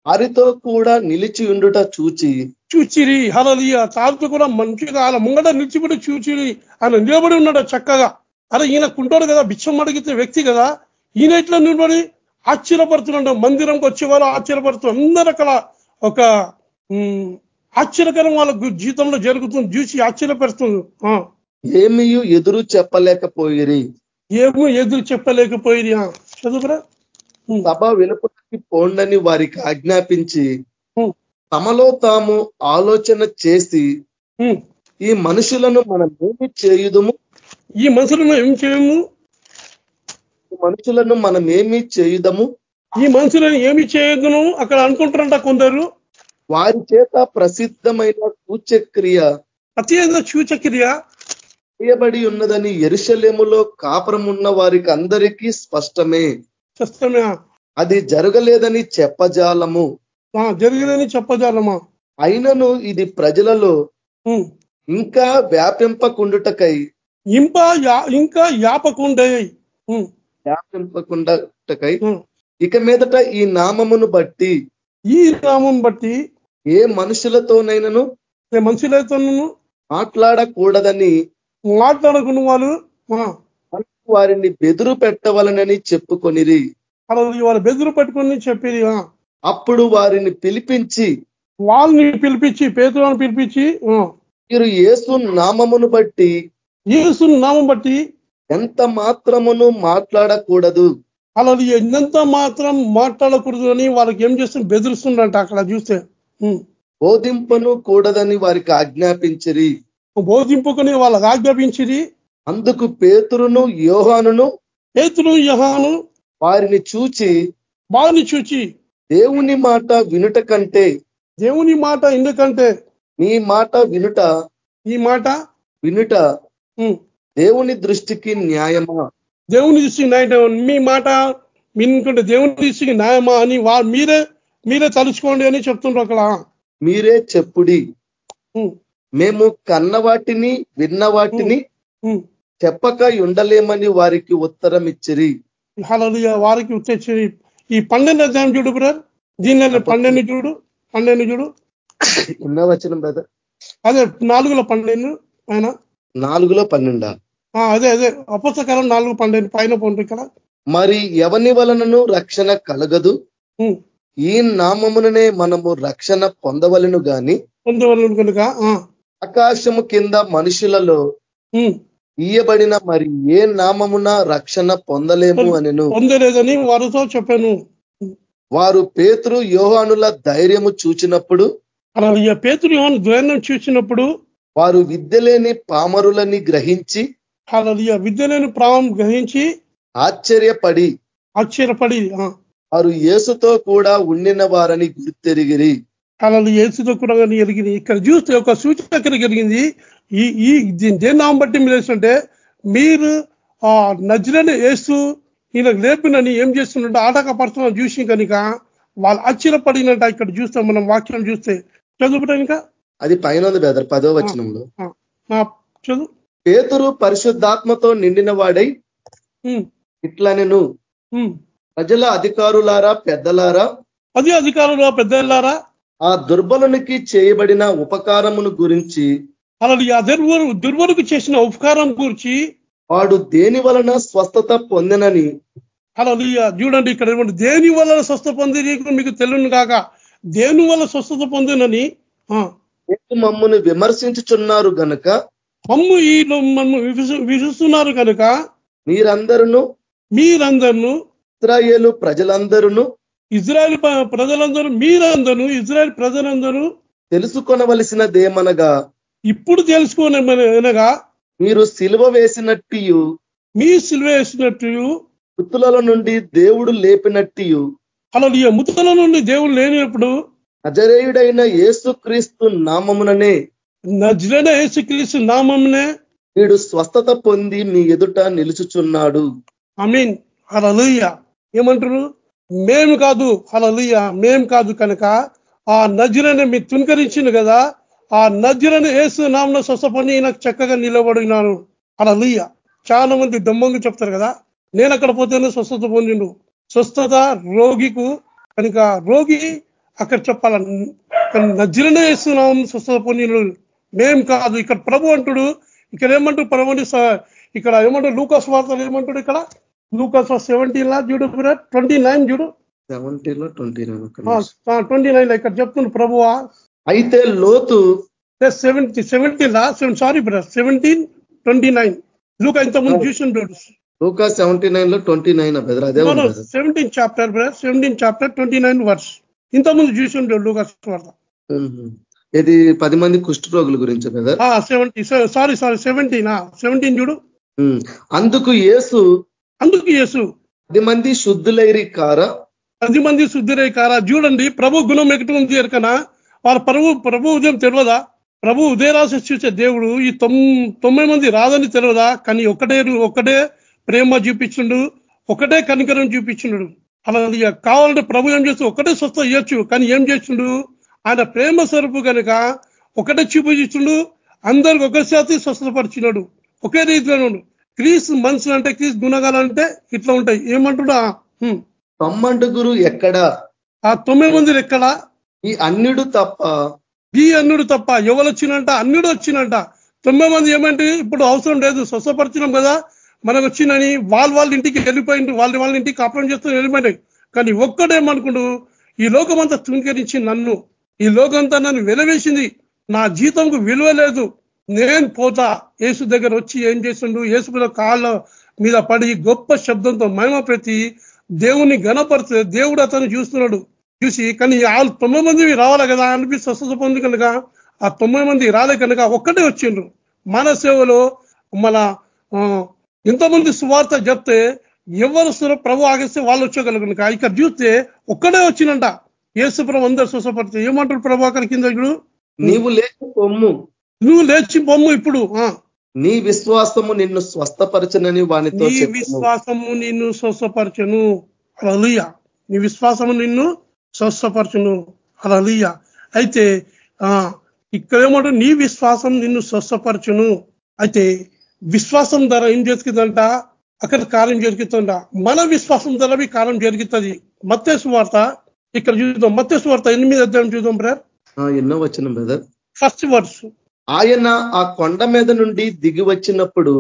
వారితో కూడా నిలిచి ఉండుట చూచి చూచిరి. హలలియ తాడుతూ కూడా మంచిగా అలా ముంగట నిలిచిపెట్టి చూచిరి ఆయన నిలబడి ఉన్నాడు చక్కగా. అరే ఈయన కుంటాడు కదా బిచ్చం అడిగితే వ్యక్తి కదా. ఈయన ఇట్లా నిలబడి? ఆశ్చర్యపడుతున్నాడు. మందిరంకి వచ్చేవారు ఆశ్చర్యపడుతూ అందరు అక్కడ ఒక ఆశ్చర్యకరం వాళ్ళ జీవితంలో జరుగుతుంది చూసి ఆశ్చర్యపడుతుంది ఆ, ఏమీ ఎదురు చెప్పలేకపోయిరి. ఏమో ఎదురు చెప్పలేకపోయింది ఆ, చదువురా. సభ వెలుపటికి పోండని వారికి ఆజ్ఞాపించి తమలో తాము ఆలోచన చేసి. ఈ మనుషులను మనం ఏమి చేయుదుము? ఈ మనుషులను ఏం చేయము? మనుషులను మనం ఏమి చేయుదము? ఈ మనుషులను ఏమి చేయదును? అక్కడ అనుకుంటారంట కొందరు. వారి చేత ప్రసిద్ధమైన సూచ్యక్రియ అత్యంత సూచక్రియ చేయబడి ఉన్నదని ఎరుషలేములో కాపురం ఉన్న వారికి అందరికీ స్పష్టమే. చేస్తామే అది జరగలేదని చెప్పజాలము. జరిగిందని చెప్పజాలమా? అయినను ఇది ప్రజలలో. ఇంకా వ్యాపింపకుండుటకై. ఇంకా యాపకుండే. ఉం, వ్యాపింపకుండుటకై. ఇక మీదట ఈ నామమును బట్టి ఈ నామం బట్టి ఏ మనుషులతోనైనను ఏ మనుషులైతేను మాట్లాడకూడదని మాట్లాడుకున్న వాళ్ళు ఆ, వారిని బెదురు పెట్టవలనని చెప్పుకొనిరి వాళ్ళ బెదురు పట్టుకొని చెప్పేది ఆ. అప్పుడు వారిని పిలిపించి వాళ్ళని పిలిపించి పేతులను పిలిపించి మీరు యేసు నామమును బట్టి యేసు నామం బట్టి ఎంత మాత్రమును మాట్లాడకూడదు అలా ఎంత మాత్రం మాట్లాడకూడదు అని వాళ్ళకి ఏం చేస్తుంది బెదిరిస్తుండంట అక్కడ చూస్తే. బోధింపను కూడదని వారికి ఆజ్ఞాపించిరి. బోధింపుకొని వాళ్ళకి ఆజ్ఞాపించిది అందుకు పేతురును యోహానును పేతులు యహాను వారిని చూచి వారిని చూచి దేవుని మాట వినుట కంటే దేవుని మాట ఎందుకంటే నీ మాట వినుట ఈ మాట వినుట ఉం, దేవుని దృష్టికి న్యాయమా? దేవుని దృష్టికి న్యాయం మీ మాట వినుకుంటే దేవుని దృష్టికి న్యాయమా అని వా మీరే మీరే తలుచుకోండి అని చెప్తుండ్రు అక్కడ. మీరే చెప్పుడి. మేము కన్న వాటిని విన్న వాటిని. చెప్పక ఉండలేమని వారికి ఉత్తరం ఇచ్చిరి. వారికి వచ్చేసి ఈ పన్నెండు అధ్యాయం చూడు బ్రదర్. దీనిలో పన్నెండు చూడు పన్నెండు చూడు. ఎన్నో వచ్చిన బ్రదర్. అదే నాలుగులో పన్నెండు ఆయన. నాలుగులో పన్నెండా? ఆ, అదే అదే. అపుస్తకాలం నాలుగు పన్నెండు పైన పోండి ఇక్కడ. మరి ఎవని వలనను రక్షణ కలగదు. ఈ నామముననే మనము రక్షణ పొందవలను గాని పొందవలను కనుక ఆకాశము కింద మనుషులలో. ఇయ్యబడిన మరి ఏ నామమున రక్షణ పొందలేము అనెను. పొందలేదని వారితో చెప్పాను. వారు పేతురు యోహానుల ధైర్యము చూచినప్పుడు అలా పేతురు యోహాను ద్వైనం చూసినప్పుడు వారు విద్య లేని పామరులని గ్రహించి అలా విద్యలేని ప్రాణం గ్రహించి ఆశ్చర్యపడి ఆశ్చర్యపడి వారు యేసుతో కూడా ఉండిన వారని గుర్తెరిగిరి. అలా ఏసుతో కూడా ఎరిగింది ఇక్కడ చూస్తే ఒక సూచన ఎక్కడ జరిగింది. ఈ ఈ దీని నామం బట్టి మీరు వేస్తుంటే మీరు ఆ నజరని వేస్తూ ఈయన లేపినని ఏం చేస్తున్నట్టు ఆటకపరచడం చూసి కనుక వాళ్ళు ఆశ్చర్యపడినట్ట ఇక్కడ చూస్తాం మనం వాక్యం చూస్తే. చదువు ఇంకా. అది పైన ఉంది బెదర్ పదో వచనంలో. చదువు. పేతురు పరిశుద్ధాత్మతో నిండిన వాడై ఇట్లా నేను. ప్రజల అధికారులారా పెద్దలారా? అది అధికారులు పెద్దలారా? ఆ దుర్బలునికి చేయబడిన ఉపకారమును గురించి అలా ఆ దుర్వరు దుర్వరకు చేసిన ఉపకారం గురించి వాడు దేని వలన స్వస్థత పొందెనని? అలా చూడండి ఇక్కడ దేని వల్ల స్వస్థ పొంది మీకు తెలియను కాక. దేని వల్ల స్వస్థత పొందినని? మమ్మును విమర్శించుచున్నారు గనుక మమ్ము ఈ మమ్ము విభజిస్తు- విభజిస్తున్నారు కనుక మీరందరూ మీరందరూ ఇస్రాయేలు ప్రజలందరూ ఇజ్రాయెల్ ప్రజలందరూ మీరందరూ ఇజ్రాయెల్ ప్రజలందరూ తెలుసుకొనవలసినదేమనగా ఇప్పుడు తెలుసుకోని అనగా మీరు సిలువ వేసినట్టు మీ సిలువ వేసినట్టు మృతులలో నుండి దేవుడు లేపినట్టు అలా ఈ ముతల నుండి దేవుడు లేనప్పుడు అజరేయుడైన యేసుక్రీస్తు నామముననే నజరన యేసుక్రీస్తు నామంనే వీడు స్వస్థత పొంది మీ ఎదుట నిలుచుచున్నాడు. ఐ మీన్ అలలుయ్య ఏమంటారు? మేము కాదు అలలుయ్య మేము కాదు కనుక ఆ నజరని మీ తునకరించింది కదా ఆ నజరని వేసు నామన స్వసపని నాకు చక్కగా నిలబడినాను అలలుయ్య చాలా మంది దమ్మంగా చెప్తారు కదా నేను అక్కడ పోతేనే స్వస్థత పొందిండు. స్వస్థత రోగికు కనుక రోగి అక్కడ చెప్పాల కానీ వేస్తున్నాం స్వస్థత పొందిండు. మేం కాదు ఇక్కడ ప్రభు అంటుడు. ఇక్కడ ఏమంటారు? ప్రభు స- ఇక్కడ ఏమంటారు? లూకాస్ వార్తలు ఏమంటాడు ఇక్కడ? లూకాస్ సెవెంటీన్ లా చూడు ట్వంటీ నైన్ చూడు సెవెంటీలో ట్వంటీ ట్వంటీ నైన్ ఇక్కడ చెప్తుంది ప్రభువా. అయితే లోతు సెవెంటీ సెవెంటీన్ లా seven sorry brother seventeen twenty nine లూకా ఇంతకుముందు చూసింటాడు లూకా సెవెంటీ నైన్లో ట్వంటీ నైన్ అదే. Seventeen chapter brother seventeen chapter twenty nine verse ఇంతకుముందు చూసింటాడు లూకాస్ వార్త. ఇది పది మంది కుష్ఠ రోగుల గురించి brother seventy sorry sorry seventeen seventeen చూడు అందుకు యేసు అందుకు యేసు పది మంది శుద్ధులైరి కార? పది మంది శుద్ధిరై కారా? చూడండి ప్రభు గుణం ఉంది ఎరకనా? వాళ్ళ ప్రభు ప్రభు ఉదయం తెలియదా ప్రభు ఉదయరాశి చూసే దేవుడు ఈ తొమ్ తొంభై మంది రాదని తెలియదా కానీ ఒకటే ఒకటే ప్రేమ చూపించిండు ఒకటే కనికరం చూపించిండు. అలా కావాలంటే ప్రభు ఏం చేస్తూ ఒకటే స్వస్థ ఇవ్వచ్చు కానీ ఏం చేసిండు ఆయన ప్రేమ స్వరూపు కనుక ఒకటే చూపించిండు అందరికి ఒక శాతి స్వస్థపరిచినాడు. ఒకే రీతిలో ఉన్నాడు క్రీస్ మనుషులు అంటే క్రీస్ గుణగాలు అంటే ఇట్లా ఉంటాయి. ఏమంటుడా. తమ్మంటుగురు ఎక్కడ? ఆ తొమ్మిది మంది ఎక్కడ? ఈ అన్యుడు తప్ప. ఈ అన్నుడు తప్ప. ఎవరు వచ్చినంట అన్నుడు వచ్చినంట. తొమ్మిది మంది ఏమంటే ఇప్పుడు అవసరం లేదు స్వస్థపరిచినాం కదా మనకు వచ్చినని వాళ్ళ వాళ్ళ ఇంటికి వెళ్ళిపోయింది వాళ్ళ వాళ్ళ ఇంటికి కాపురం చేస్తూ వెళ్ళిపోయినాయి కానీ ఒక్కడేమనుకుండు ఈ లోకమంతా తృంకరించి నన్ను ఈ లోకంతా నన్ను వెలవేసింది నా జీతంకు విలువ లేదు. నేను పోతా. యేసు దగ్గర వచ్చి ఏం చేసిండు యేసుకుల కాళ్ళ మీద పడి గొప్ప శబ్దంతో మహిమ ప్రతి దేవుని గణపరిచే దేవుడు అతను చూస్తున్నాడు. చూసి కానీ వాళ్ళు తొమ్మిది మంది రావాలి కదా? అనిపి స్వస్థత పొంది కనుక ఆ తొమ్మిది మంది రాలే కనుక ఒక్కటే వచ్చిండ్రు. మన సేవలో మన ఆ, ఇంతమంది సువార్త చెప్తే ఎవరు సుర ప్రభు ఆగిస్తే వాళ్ళు వచ్చేయగలరు కనుక. ఇక్కడ చూస్తే ఒక్కడే వచ్చిందంట ఏసుప్రభు అందరు స్వస్థపడితే ఏమంటారు ప్రభాకర్ కింద నీవు లేచి పొమ్ము. నువ్వు లేచి బొమ్ము ఇప్పుడు. ఆ, నీ విశ్వాసము నిన్ను స్వస్థపరచనని వానితో నీ విశ్వాసము నిన్ను స్వస్థపరచును. అలలుయ నీ విశ్వాసము నిన్ను స్వస్థపరచును. అలలుయ అయితే ఆ ఇక్కడ ఏమంటారు? నీ విశ్వాసం నిన్ను స్వస్థపరచును. అయితే విశ్వాసం ద్వారా ఏం జరుగుతుందంట? అక్కడ కార్యం జరుగుతుంట మన విశ్వాసం ద్వారా మీ కార్యం జరుగుతుంది. మత్స్సు వార్త. ఇక్కడ చూద్దాం. మత్స్సు వార్త ఎనిమిది అధ్యాయం చూద్దాం బ్రదర్. ఎన్నో వచ్చిన బ్రదర్. ఫస్ట్ వర్డ్స్ ఆయన ఆ కొండ మీద నుండి దిగి వచ్చినప్పుడు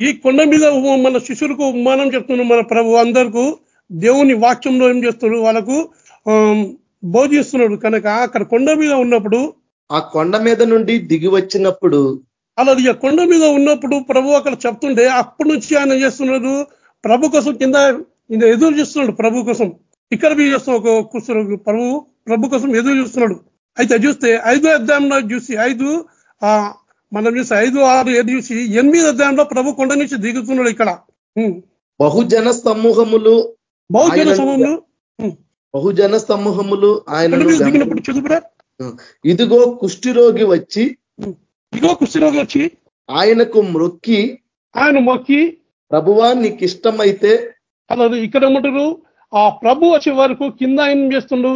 ఈ కొండ మీద మన శిష్యులకు ఉపమానం చెప్తున్నాడు మన ప్రభు. అందరికీ దేవుని వాక్యంలో ఏం చేస్తున్నాడు? వాళ్ళకు బోధిస్తున్నాడు. కనుక అక్కడ కొండ మీద ఉన్నప్పుడు ఆ కొండ మీద నుండి దిగి వచ్చినప్పుడు అలా ఇక కొండ మీద ఉన్నప్పుడు ప్రభు అక్కడ చెప్తుంటే అప్పటి నుంచి ఆయన చేస్తున్నాడు? ప్రభు కోసం కింద ఎదురు చూస్తున్నాడు ప్రభు కోసం. ఇక్కడ మీరు చేస్తున్న ఒక కూర్చున్నాడు ప్రభు ప్రభు కోసం ఎదురు చూస్తున్నాడు. అయితే చూస్తే ఐదో అధ్యాయంలో చూసి ఐదు ఆ మనం చూసి ఐదు ఆరు ఏడు చూసి ఎనిమిది అధ్యాయంలో ప్రభు కొండ నుంచి దిగుతున్నాడు ఇక్కడ. బహుజన సమూహములు. బహుజన ఆయన- సమయంలో బహుజన సమూహములు మీద దిగినప్పుడు చదువురా ఇదిగో కుష్ఠిరోగి వచ్చి ఇగో కుష్టిరోగి వచ్చి ఆయనకు మ్రొక్కి ఆయన మొక్కి ప్రభువా నీకు ఇష్టమైతే అలా ఇక్కడ ఏమంటారు? ఆ ప్రభు వచ్చే వరకు కింద ఆయన ఏం చేస్తుండు?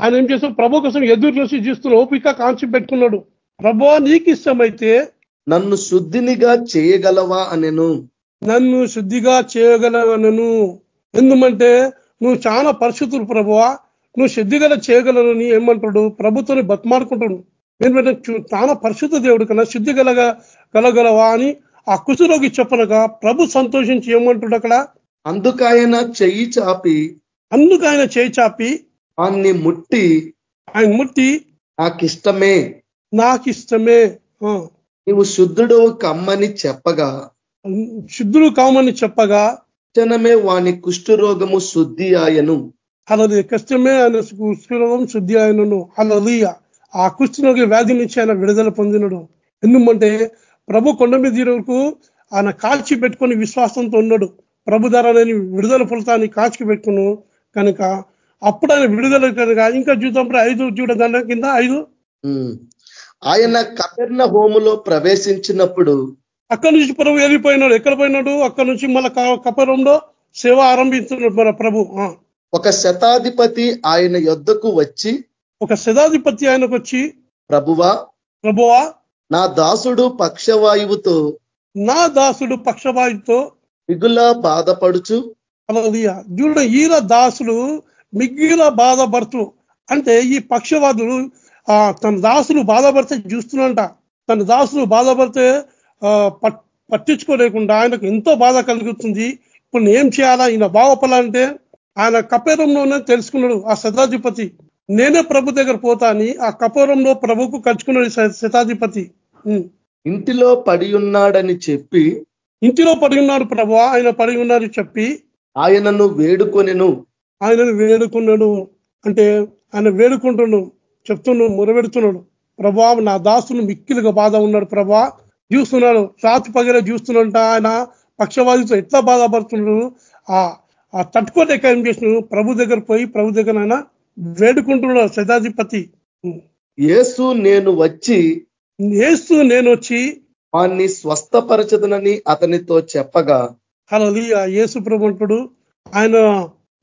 ఆయన ఏం చేస్తాడు? ప్రభు కోసం ఎదురు చూసి చూస్తున్నాడు ఓపిక కాంచి పెట్టుకున్నాడు. ప్రభు నీకు ఇష్టమైతే నన్ను శుద్ధినిగా చేయగలవా అనెను. నన్ను శుద్ధిగా చేయగలవనను ఎందుమంటే నువ్వు చాలా పరిశుద్ధులు ప్రభువా నువ్వు శుద్ధిగల చేయగలనని ఏమంటాడు? ప్రభుత్వాన్ని బతిమాడుకుంటాడు ఎందుకంటే చాలా పరిశుద్ధ దేవుడు కన్నా శుద్ధి గలగ కలగలవా అని ఆ కుసురోగి చెప్పనగా ప్రభు సంతోషించి ఏమంటాడు అక్కడ? అందుకాయన చెయ్యి చాపి. అందుకు ఆయన చేయి చాపి. ఆయన్ని ముట్టి. ఆయన ముట్టి. నాకిష్టమే. నాకు ఇష్టమే ఆ, నీవు శుద్ధుడు కమ్మని చెప్పగా శుద్ధుడు కామని చెప్పగా క్షణమే వాని కుష్ఠరోగము శుద్ధి ఆయను. అలది కష్టమే ఆయన కుష్ఠరోగం శుద్ధి ఆయనను. అలలియ ఆ కుష్ఠరోగి వ్యాధి నుంచి ఆయన విడుదల పొందినడు. ఎందుకంటే ప్రభు కొండ మీద వరకు ఆయన కాల్చి పెట్టుకొని విశ్వాసంతో ఉన్నాడు. ప్రభు ధర నేను విడుదల ఫలితాన్ని కాల్చి పెట్టుకును. కనుక అప్పుడు ఆయన విడుదల కనుక ఇంకా చూద్దాం ఐదు దాని కింద ఐదు. ఆయన కపెర్ణ హోములో ప్రవేశించినప్పుడు అక్కడి నుంచి ప్రభు వెళ్ళిపోయినాడు. ఎక్కడ పోయినాడు? అక్కడ నుంచి మళ్ళా కపరంలో సేవ ఆరంభిస్తున్నాడు మన ప్రభు. ఒక శతాధిపతి ఆయన యొద్దకు వచ్చి ఒక శతాధిపతి ఆయనకు వచ్చి ప్రభువా ప్రభువా నా దాసుడు పక్షవాయువుతో నా దాసుడు పక్షవాయుతో మిగుల బాధపడుచు. చూడ ఈల దాసుడు మిగిలిన బాధపడుతూ అంటే ఈ పక్షవాదులు తన దాసులు బాధపడితే చూస్తున్నంట తన దాసులు బాధపడితే పట్టించుకోలేకుండా ఆయనకు ఎంతో బాధ కలుగుతుంది ఇప్పుడు నేను ఏం చేయాలా? ఈయన బాగుపడాలంటే ఆయన కపేరంలోనే తెలుసుకున్నాడు ఆ శతాధిపతి. నేనే ప్రభు దగ్గర పోతా అని ఆ కపూరంలో ప్రభుకు కలుచుకున్నాడు శతాధిపతి. ఇంటిలో పడి ఉన్నాడని చెప్పి ఇంటిలో పడి ఉన్నాడు ప్రభు ఆయన పడి ఉన్నాడు చెప్పి ఆయనను వేడుకొనెను. ఆయనను వేడుకున్నాడు. అంటే ఆయన వేడుకుంటున్నాడు. చెప్తున్నాడు మొరబెడుతున్నాడు ప్రభా నా దాసును మిక్కిలుగా బాధ ఉన్నాడు ప్రభా. చూస్తున్నాడు రాత్రి పగలే చూస్తున్నంట ఆయన. పక్షవాదితో ఎట్లా బాధపడుతున్నాడు? ఆ ఆ తట్టుకోలేక ఏం చేసినాడు ప్రభు దగ్గర పోయి ప్రభు దగ్గర ఆయన వేడుకుంటున్నాడు శతాధిపతి యేసు నేను వచ్చి వేస్తూ నేను వచ్చి వాణ్ణి స్వస్థపరచదనని అతనితో చెప్పగా అలా యేసు ప్రభు అంటాడు. ఆయన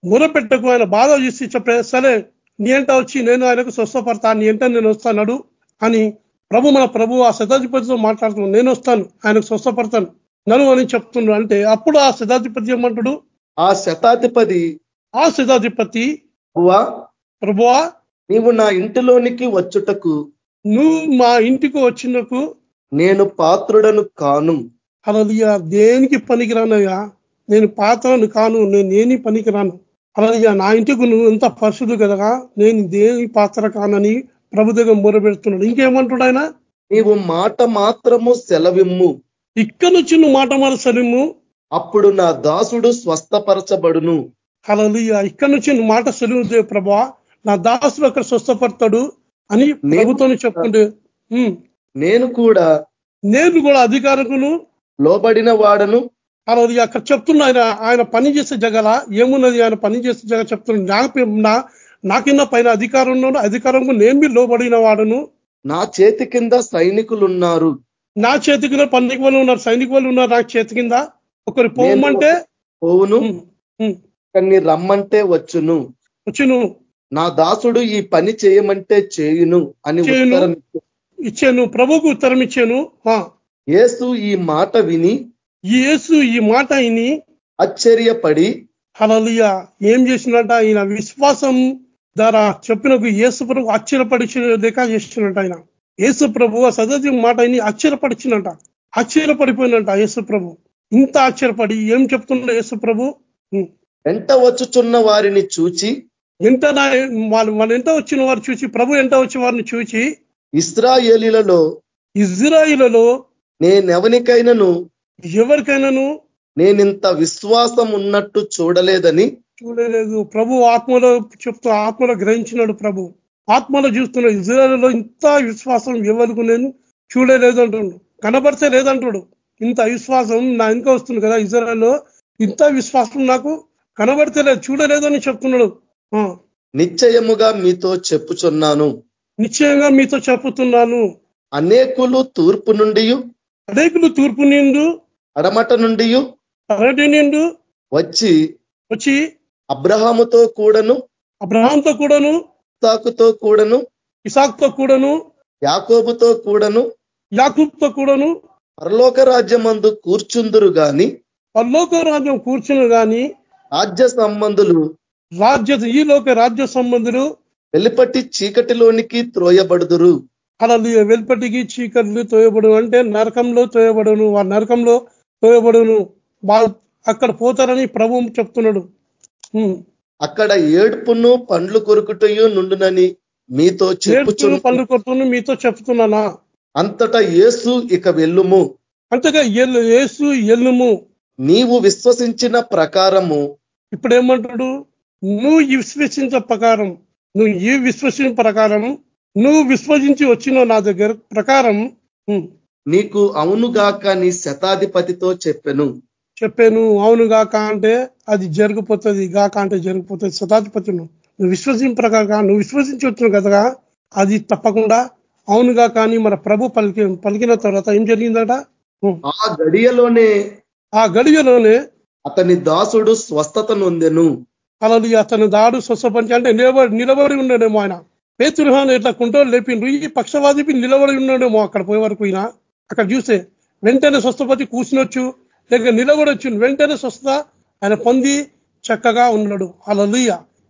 మొరపెట్టకు ఆయన బాధ చూసి చెప్పే సరే నీ ఎంట వచ్చి నేను ఆయనకు స్వస్థపడతా నీ ఎంట నేను వస్తాను అని ప్రభు మన ప్రభు ఆ శతాధిపతితో మాట్లాడుతున్నాడు. నేను వస్తాను ఆయనకు స్వస్థపడతాను. నన్ను అని చెప్తున్నాడు. అంటే అప్పుడు ఆ శతాధిపతి ఏమంటాడు? ఆ శతాధిపతి ఆ శతాధిపతి "ప్రభువా, ప్రభువా నీవు నా ఇంటిలోనికి వచ్చుటకు నువ్వు మా ఇంటికి వచ్చినకు నేను పాత్రుడను కాను. అలలియ దేనికి పనికిరానయ్యా? నేను పాత్రను కాను నేను ఏని పనికిరాను? అలలియ నా ఇంటికి నువ్వు ఎంత పరిశుద్ధు కదగా నేను దేని పాత్ర కానని ప్రభు దగ్గర మొరబెడుతున్నాడు. ఇంకేమంటాడు ఆయన? నీవు మాట మాత్రము సెలవిమ్ము. ఇక్కడ నుంచి నువ్వు మాట మరసలిము అప్పుడు నా దాసుడు స్వస్థపరచబడును. అలలియ ఇక్కడ నుంచి నువ్వు మాట సెలవు ప్రభా. నా దాసుడు అక్కడ స్వస్థపడతాడు అని ప్రభుత్వం చెప్పుకుంటే నేను కూడా నేను కూడా అధికారకును లోబడిన వాడను. అలా అక్కడ చెప్తున్నా ఆయన ఆయన పని చేసే జగల ఏమున్నది ఆయన పని చేసే జగ చెప్తున్నాడు నాకు నా- నాకిన్న పైన అధికారం ఉన్నాడు అధికారం నేను లోబడిన వాడును. నా చేతి కింద సైనికులున్నారు. నా చేతి కింద పన్నికి వాళ్ళు ఉన్నారు సైనిక వాళ్ళు ఉన్నారు నాకు చేతి కింద. ఒకరు పోమంటే పోవును. కానీ రమ్మంటే వచ్చును. వచ్చి నువ్వు నా దాసుడు ఈ పని చేయమంటే చేయును అని ఇచ్చాను ప్రభుకు ఉత్తరం ఇచ్చాను. యేసు ఈ మాట విని యేసు ఈ మాట విని ఆశ్చర్యపడి హలలియ ఏం చేసినట్ట ఆయన? విశ్వాసం ద్వారా చెప్పినకు యేసు ప్రభు ఆశ్చర్యపడిచి లేక చేసినట్ట ఆయన. యేసు ప్రభు ఆ సదతి మాట విని ఆశ్చర్యపడిచినట ఆశ్చర్యపడిపోయినట యేసు ప్రభు ఇంత ఆశ్చర్యపడి ఏం చెప్తుండ యేసు ప్రభు. వెంట వచ్చుచున్న వారిని చూచి ఎంత వాళ్ళు వాళ్ళు ఎంత వచ్చిన వారు చూసి ప్రభు ఎంత వచ్చిన వారిని చూసి ఇస్రాయేలీలలో ఇజ్రాయిలలో నేనెవనికైనను ఎవరికైనాను? నేనింత విశ్వాసం ఉన్నట్టు చూడలేదని చూడలేదు. ప్రభు ఆత్మలో చెప్తూ ఆత్మలో గ్రహించినాడు ప్రభు. ఆత్మలో చూస్తున్నాడు ఇజ్రాయల్లో ఇంత విశ్వాసం ఎవరికి నేను చూడలేదు అంటుండు కనబడితే లేదంటాడు. ఇంత విశ్వాసం నా వెనుక వస్తుంది కదా ఇజ్రాయల్లో. ఇంత విశ్వాసం నాకు కనబడితే లేదు చూడలేదు అని చెప్తున్నాడు నిశ్చయముగా మీతో చెప్పుచున్నాను. నిశ్చయంగా మీతో చెప్పుతున్నాను. అనేకులు తూర్పు నుండి అనేకులు తూర్పు నిండు అడమట నుండి అరటి నిండు వచ్చి వచ్చి అబ్రహాముతో కూడను అబ్రహాంతో కూడాను ఇస్సాకుతో కూడను ఇసాక్తో కూడాను యాకోబుతో కూడను యాకూబ్తో కూడాను పరలోక రాజ్యమందు కూర్చుందురు గాని పరలోక రాజ్యం కూర్చుని గాని రాజ్య సంబంధులు రాజ్య ఈ లోక రాజ్య సంబంధులు వెలుపటి చీకటిలోనికి త్రోయబడుదురు. అలా వెలుపటికి చీకట్లు తోయబడును అంటే నరకంలో తోయబడును. ఆ నరకంలో తోయబడును వాళ్ళు అక్కడ పోతారని ప్రభువు చెప్తున్నాడు. అక్కడ ఏడుపును పండ్లు కొరుకుటయు నుండునని మీతో చెప్పుచు పళ్ళు కొడుతును మీతో చెప్తున్నానా? అంతటా యేసు ఇక వెళ్ళుము. అంతగా ఎల్లు ఏసు ఎల్లుము. నీవు విశ్వసించిన ప్రకారము. ఇప్పుడు ఏమంటాడు నువ్వు విశ్వసించే ప్రకారం. నువ్వు ఈ విశ్వసించిన ప్రకారం. నువ్వు విశ్వసించి వచ్చిన నా దగ్గర ప్రకారం. నీకు అవునుగాక నీ శతాధిపతితో చెప్పెను. చెప్పాను అవును గాక అంటే అది జరిగిపోతుంది గాక అంటే జరిగిపోతుంది శతాధిపతి నువ్వు విశ్వసించిన ప్రకారం నువ్వు విశ్వసించి వచ్చిన కదా అది తప్పకుండా అవునుగా కానీ మన ప్రభు పలికి పలికిన తర్వాత ఏం జరిగిందట. ఆ గడియలోనే ఆ గడియలోనే అతని దాసుడు స్వస్థత నొందెను. అలా అతను దాడు స్వస్థపంచి అంటే నిలబడి నిలబడి ఉన్నాడేమో ఆయన. పేతురుహాన్ ఇట్లా కుంటోలు లేపిండ్రు ఈ పక్షవాది నిలబడి ఉన్నాడేమో అక్కడ పోయే వరకు ఈయన అక్కడ చూస్తే వెంటనే స్వస్థపతి కూర్చునొచ్చు లేక నిలబడొచ్చు వెంటనే స్వస్థత ఆయన పొంది చక్కగా ఉన్నాడు. అలా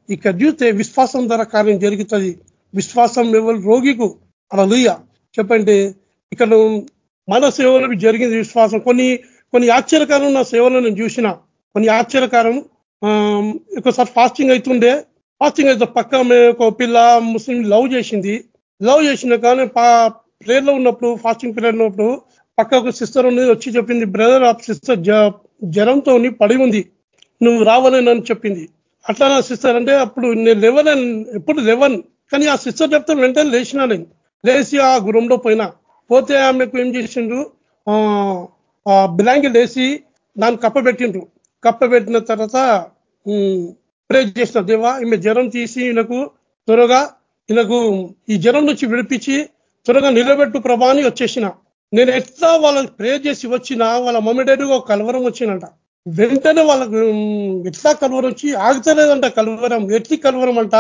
ఇక్కడ చూస్తే విశ్వాసం ద్వారా కార్యం జరుగుతుంది. విశ్వాసం ఎవరు రోగికు? అలా చెప్పండి ఇక్కడ మన సేవలు జరిగింది విశ్వాసం. కొన్ని కొన్ని ఆశ్చర్యకారం నా సేవలో నేను చూసిన. కొన్ని ఆశ్చర్యకారం ఒకసారి ఫాస్టింగ్ అవుతుండే ఫాస్టింగ్ అయితే పక్క మే- ఒక పిల్ల ముస్లిం లవ్ చేసింది. లవ్ చేసిన కానీ ప్రేయర్లో ఉన్నప్పుడు ఫాస్టింగ్ పీరియడ్ ఉన్నప్పుడు పక్క ఒక సిస్టర్ ఉంది వచ్చి చెప్పింది బ్రదర్ ఆఫ్ సిస్టర్ జ్వరంతో పడి ఉంది. నువ్వు రావాలని చెప్పింది. అట్లా నా సిస్టర్ అంటే అప్పుడు నేను లెవెన్ ఎప్పుడు లెవెన్. కానీ ఆ సిస్టర్ చెప్తే వెంటనే లేచినా నేను. లేచి ఆ గురంలో పోయినా. పోతే ఆమెకు ఏం చేసిండ్రు? ఆ, బ్లాంకెట్ వేసి దాన్ని కప్పబెట్టిండ్రు. కప్పబెట్టిన తర్వాత ప్రే చేసిన దేవా ఈమె జ్వరం తీసి ఈయనకు త్వరగా ఈయనకు ఈ జ్వరం నుంచి విడిపించి త్వరగా నిలబెట్టు ప్రభా అని వచ్చేసిన. నేను ఎట్లా వాళ్ళకి ప్రే చేసి వచ్చినా వాళ్ళ మమ్మీడేడుగా ఒక కలవరం వచ్చిందంట. వెంటనే వాళ్ళకు ఎట్లా కలవరం వచ్చి ఆగుతలేదంట కలవరం. ఎట్లి కలవరం అంట?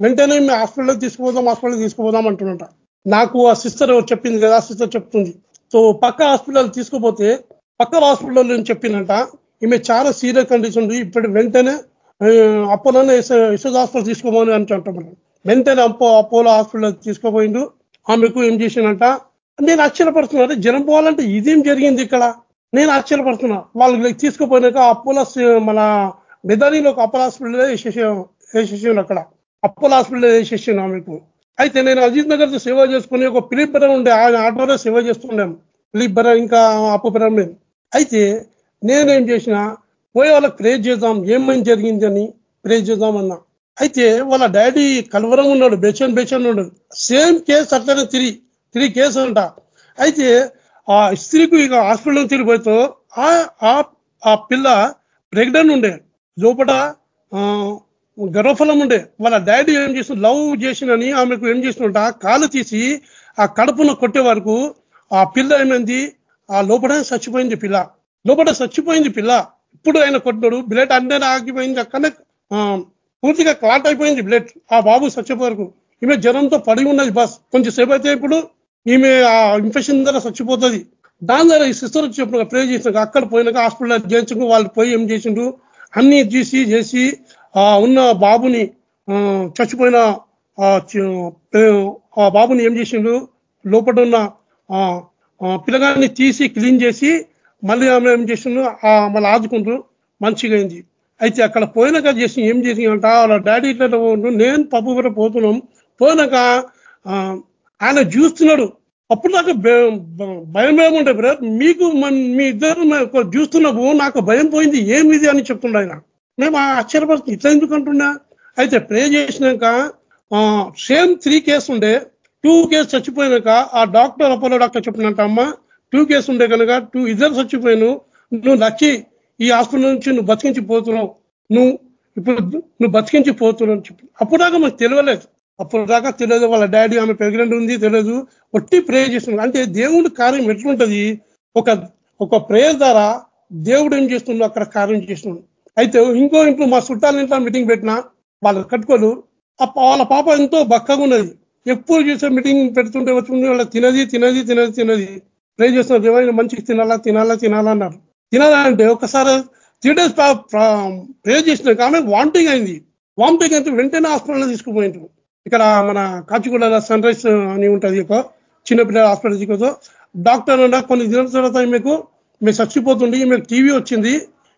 వెంటనే మేము హాస్పిటల్కి తీసుకుపోదాం హాస్పిటల్కి తీసుకుపోదాం అంటున్నట నాకు ఆ సిస్టర్ చెప్పింది కదా సిస్టర్ చెప్తుంది. సో పక్క హాస్పిటల్ తీసుకుపోతే పక్క హాస్పిటల్ నేను చెప్పిందంట? ఈమె చాలా సీరియస్ కండిషన్ ఉంది. ఇప్పుడు వెంటనే అపోలోనే యశోద హాస్పిటల్ తీసుకోమని అని అంటాం వెంటనే అప్పో అపోలో హాస్పిటల్ తీసుకుపోయిండు. ఆమెకు ఏం చేశానంట నేను ఆశ్చర్యపడుతున్నా. అంటే జనం పోవాలంటే ఇదేం జరిగింది ఇక్కడ? నేను ఆశ్చర్యపడుతున్నా. వాళ్ళు తీసుకుపోయినాక అపోలో మన మెదానీలో ఒక అపోలో హాస్పిటల్ వేసేసాను అక్కడ. అపోలో హాస్పిటల్ వేసేసాను ఆమెకు. అయితే నేను అజిత్ నగర్ సేవ చేసుకుని ఒక ఫిలిప్ ఉండే ఆయన ఆటోలో సేవ చేస్తుండే. ఫిలిప్ ఇంకా అప్పు బెరం అయితే నేనేం చేసిన పోయే వాళ్ళకి ప్రేజ్ చేద్దాం. ఏమైంది జరిగింది అని ప్రేజ్ చేద్దాం అన్నా అయితే వాళ్ళ డాడీ కలవరం ఉన్నాడు బెచన్ బెచన్ ఉన్నాడు. సేమ్ కేసు అట్లనే తిరిగి తిరిగి కేసు అంట. అయితే ఆ స్త్రీకు ఇక హాస్పిటల్ తిరిగిపోతూ ఆ- ఆ- ఆ పిల్ల ప్రెగ్నెంట్ ఉండే. లోపల గర్వఫలం ఉండే. వాళ్ళ డాడీ ఏం చేసిన లవ్ చేసినని ఆమెకు ఏం చేసినట కాలు తీసి ఆ కడుపున కొట్టే వరకు ఆ పిల్ల ఏమైంది? ఆ లోపల చచ్చిపోయింది పిల్ల. లోపల చచ్చిపోయింది పిల్ల. ఇప్పుడు ఆయన కొట్టినాడు. బ్లడ్ అంటే ఆగిపోయింది అక్కడనే పూర్తిగా క్లాట్ అయిపోయింది బ్లడ్ ఆ బాబు చచ్చిపోయే వరకు. ఈమె జ్వరంతో పడి ఉన్నది బస్. కొంచెం సేపు అయితే ఇప్పుడు ఈమె ఆ ఇన్ఫెక్షన్ ద్వారా చచ్చిపోతుంది. దాని ద్వారా ఈ సిస్టర్ చెప్పిన ప్రే చేసినాక అక్కడ పోయినాక హాస్పిటల్ చేయించుకు వాళ్ళు పోయి ఏం చేసిండు అన్ని చూసి చేసి ఆ ఉన్న బాబుని చచ్చిపోయిన ఆ బాబుని ఏం చేసిండు లోపల ఉన్న పిల్లగాన్ని తీసి క్లీన్ చేసి మళ్ళీ ఆమె ఏం చేసిండు మళ్ళీ ఆదుకుంటూ మంచిగా అయింది. అయితే అక్కడ పోయినాక చేసి ఏం చేసిందంట వాళ్ళ డాడీ ఇట్లా నేను పప్పు కూడా పోతున్నాం. పోయినాక ఆయన చూస్తున్నాడు. అప్పుడు నాకు భయం ఏముండే బ్రదర్. మీకు మీ ఇద్దరు చూస్తున్నప్పుడు నాకు భయం పోయింది. ఏమిది అని చెప్తుండే ఆయన. మేము ఆశ్చర్యపడుతుంది ఇట్లా ఎందుకు అంటున్నా అయితే ప్రే చేసినాక సేమ్ త్రీ కేసు ఉండే. టూ కేసు చచ్చిపోయినాక ఆ డాక్టర్ అపోలో డాక్టర్ చెప్పినట్ట అమ్మ టూ కేసు ఉండే కనుక టూ ఇద్దరు చచ్చిపోయాను నువ్వు నచ్చి ఈ హాస్పిటల్ నుంచి నువ్వు బతికించి పోతున్నావు. నువ్వు ఇప్పుడు నువ్వు బతికించి పోతున్నావు అని చెప్పి. అప్పుడు దాకా తెలియలేదు. అప్పుడు దాకా తెలియదు. వాళ్ళ డాడీ ఆమె ప్రెగ్నెంట్ ఉంది తెలియదు. ఒట్టి ప్రేయర్ చేస్తున్నాడు అంటే దేవుడి కార్యం ఎట్లుంటది? ఒక ఒక ప్రేయర్ ద్వారా దేవుడు ఏం చేస్తున్నాడు? అక్కడ కార్యం చేస్తున్నాడు. అయితే ఇంకో ఇంట్లో మా చుట్టాల ఇంట్లో మీటింగ్ పెట్టినా వాళ్ళు కట్టుకోలు వాళ్ళ పాప ఎంతో బక్కగా ఉన్నది. ఎప్పుడు చూసే మీటింగ్ పెడుతుంటే వచ్చి వాళ్ళ తినది తినది తినది తినది. ప్రే చేస్తున్నారు. ఏమైనా మంచిగా తినాలా తినాలా తినాలా అన్నారు. తినాలంటే ఒకసారి త్రీ డేస్ ప్రే చేసినాక ఆమె వామిటింగ్ అయింది. వామిటింగ్ అయితే వెంటనే హాస్పిటల్లో తీసుకుపోయింటారు ఇక్కడ మన కాచిగూడలో సన్ రైజ్ అని ఉంటుంది ఒక చిన్నపిల్లల హాస్పిటల్ తీసుకొచ్చు డాక్టర్ అన్న కొన్ని దినాల తర్వాత మీకు మీరు చచ్చిపోతుంది మీకు టీవీ వచ్చింది.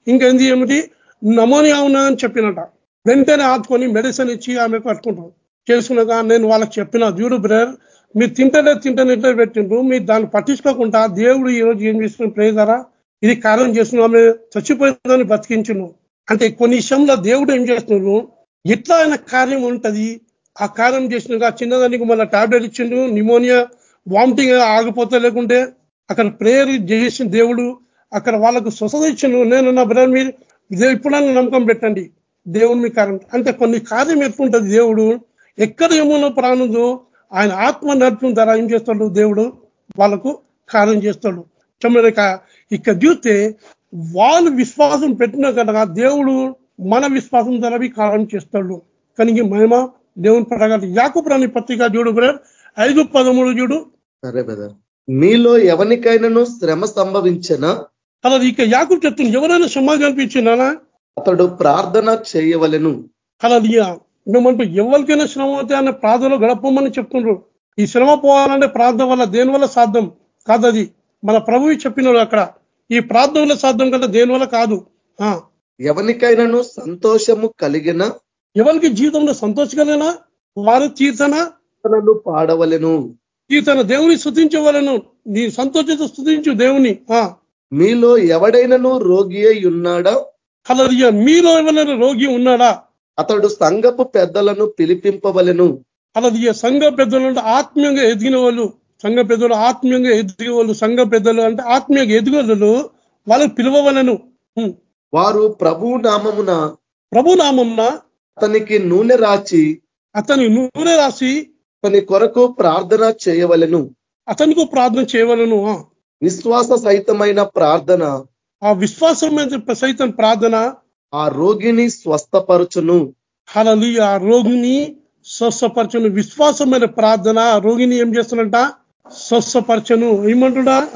ఇంకేంది ఏమిటి? నమోనియా ఉన్నదని చెప్పినట. వెంటనే ఆదుకొని మెడిసిన్ ఇచ్చి ఆమె పట్టుకుంటాం చేసుకున్నాక నేను వాళ్ళకి చెప్పిన చూడు బ్రదర్ మీరు తింటనే తింటనే ఇట్లా పెట్టిండ్రు. మీరు దాన్ని పట్టించుకోకుండా దేవుడు ఈ రోజు ఏం చేసిన ప్రేదారా ఇది కారణం చేస్తున్నావు ఆమె చచ్చిపోయిందని బ్రతికించును అంటే కొన్ని విషయంలో దేవుడు ఏం చేస్తున్నాడు? ఎట్లా ఆయన కార్యం ఉంటుంది. ఆ కార్యం చేసినాక చిన్నదానికి మళ్ళీ టాబ్లెట్ ఇచ్చిండు నిమోనియా వామిటింగ్ ఆగిపోతే లేకుంటే అక్కడ ప్రేయర్ చేసిన దేవుడు అక్కడ వాళ్ళకు స్వసత ఇచ్చిండు. నేను నా బ్రదర్ మీరు ఇప్పుడన్నా నమ్మకం పెట్టండి. దేవుని మీ కార్యం అంటే కొన్ని కార్యం ఎట్లుంటుంది దేవుడు. ఎక్కడ ఏమోనో ప్రాణుందో ఆయన ఆత్మ నడుపుల ధర ఏం చేస్తాడు దేవుడు? వాళ్ళకు కార్యం చేస్తాడు. చెమ్మక ఇక్కడ చూస్తే వాళ్ళు విశ్వాసం పెట్టిన కనుక దేవుడు మన విశ్వాసం ద్వారా కార్యం చేస్తాడు. కానీ మహిమ దేవుని పడగలి. యాకుప్రాణి పత్రిక చూడు బ్రదర్. ఐదు పదమూడు చూడు. సరే బ్రదర్. మీలో ఎవరికైనాను శ్రమ సంభవించనా? అలా ఇక యాకు చెప్తుంది ఎవరైనా శ్రమ కనిపించినా అతడు ప్రార్థన చేయవలను. అలా మేమంటూ ఎవరికైనా శ్రమ అవుతే అనే ప్రార్థనలో గడపమని చెప్తుండ్రు. ఈ శ్రమ పోవాలంటే ప్రార్థన వల్ల దేని వల్ల సాధ్యం? కాదది మన ప్రభువి చెప్పినాడు అక్కడ. ఈ ప్రార్థన వల్ల సాధ్యం కదా దేని వల్ల కాదు? ఎవరికైనాను సంతోషము కలిగిన? ఎవరికి జీవితంలో సంతోషకరమైన వారు కీర్తన? పాడవలను. కీర్తన దేవుని స్థుతించవలను. నీ సంతోషంతో స్థుతించు దేవుని. మీలో ఎవడైనాను రోగి అయి ఉన్నాడా? అలా మీలో ఎవరైనా రోగి ఉన్నాడా? అతడు సంఘపు పెద్దలను పిలిపింపవలను. అలా సంఘ పెద్దలు ఆత్మీయంగా ఎదిగిన వాళ్ళు సంఘ పెద్దలు ఆత్మీయంగా ఎదిగే వాళ్ళు సంఘ పెద్దలు అంటే ఆత్మీయంగా ఎదుగుదలు వాళ్ళకి పిలువవలను. వారు ప్రభు నామమున ప్రభు నామమున అతనికి నూనె రాచి అతని నూనె రాసి అతని కొరకు ప్రార్థన చేయవలను. అతనికి ప్రార్థన చేయవలను. విశ్వాస సహితమైన ప్రార్థన ఆ విశ్వాసమైన సైతం ప్రార్థన ఆ రోగిని స్వస్థపరచును. హలలి ఆ రోగిని స్వస్థపరచను. విశ్వాసమైన ప్రార్థన. ఆ రోగిని ఏం చేస్తున్నట? స్వస్థపరచను. ఏమంటుడా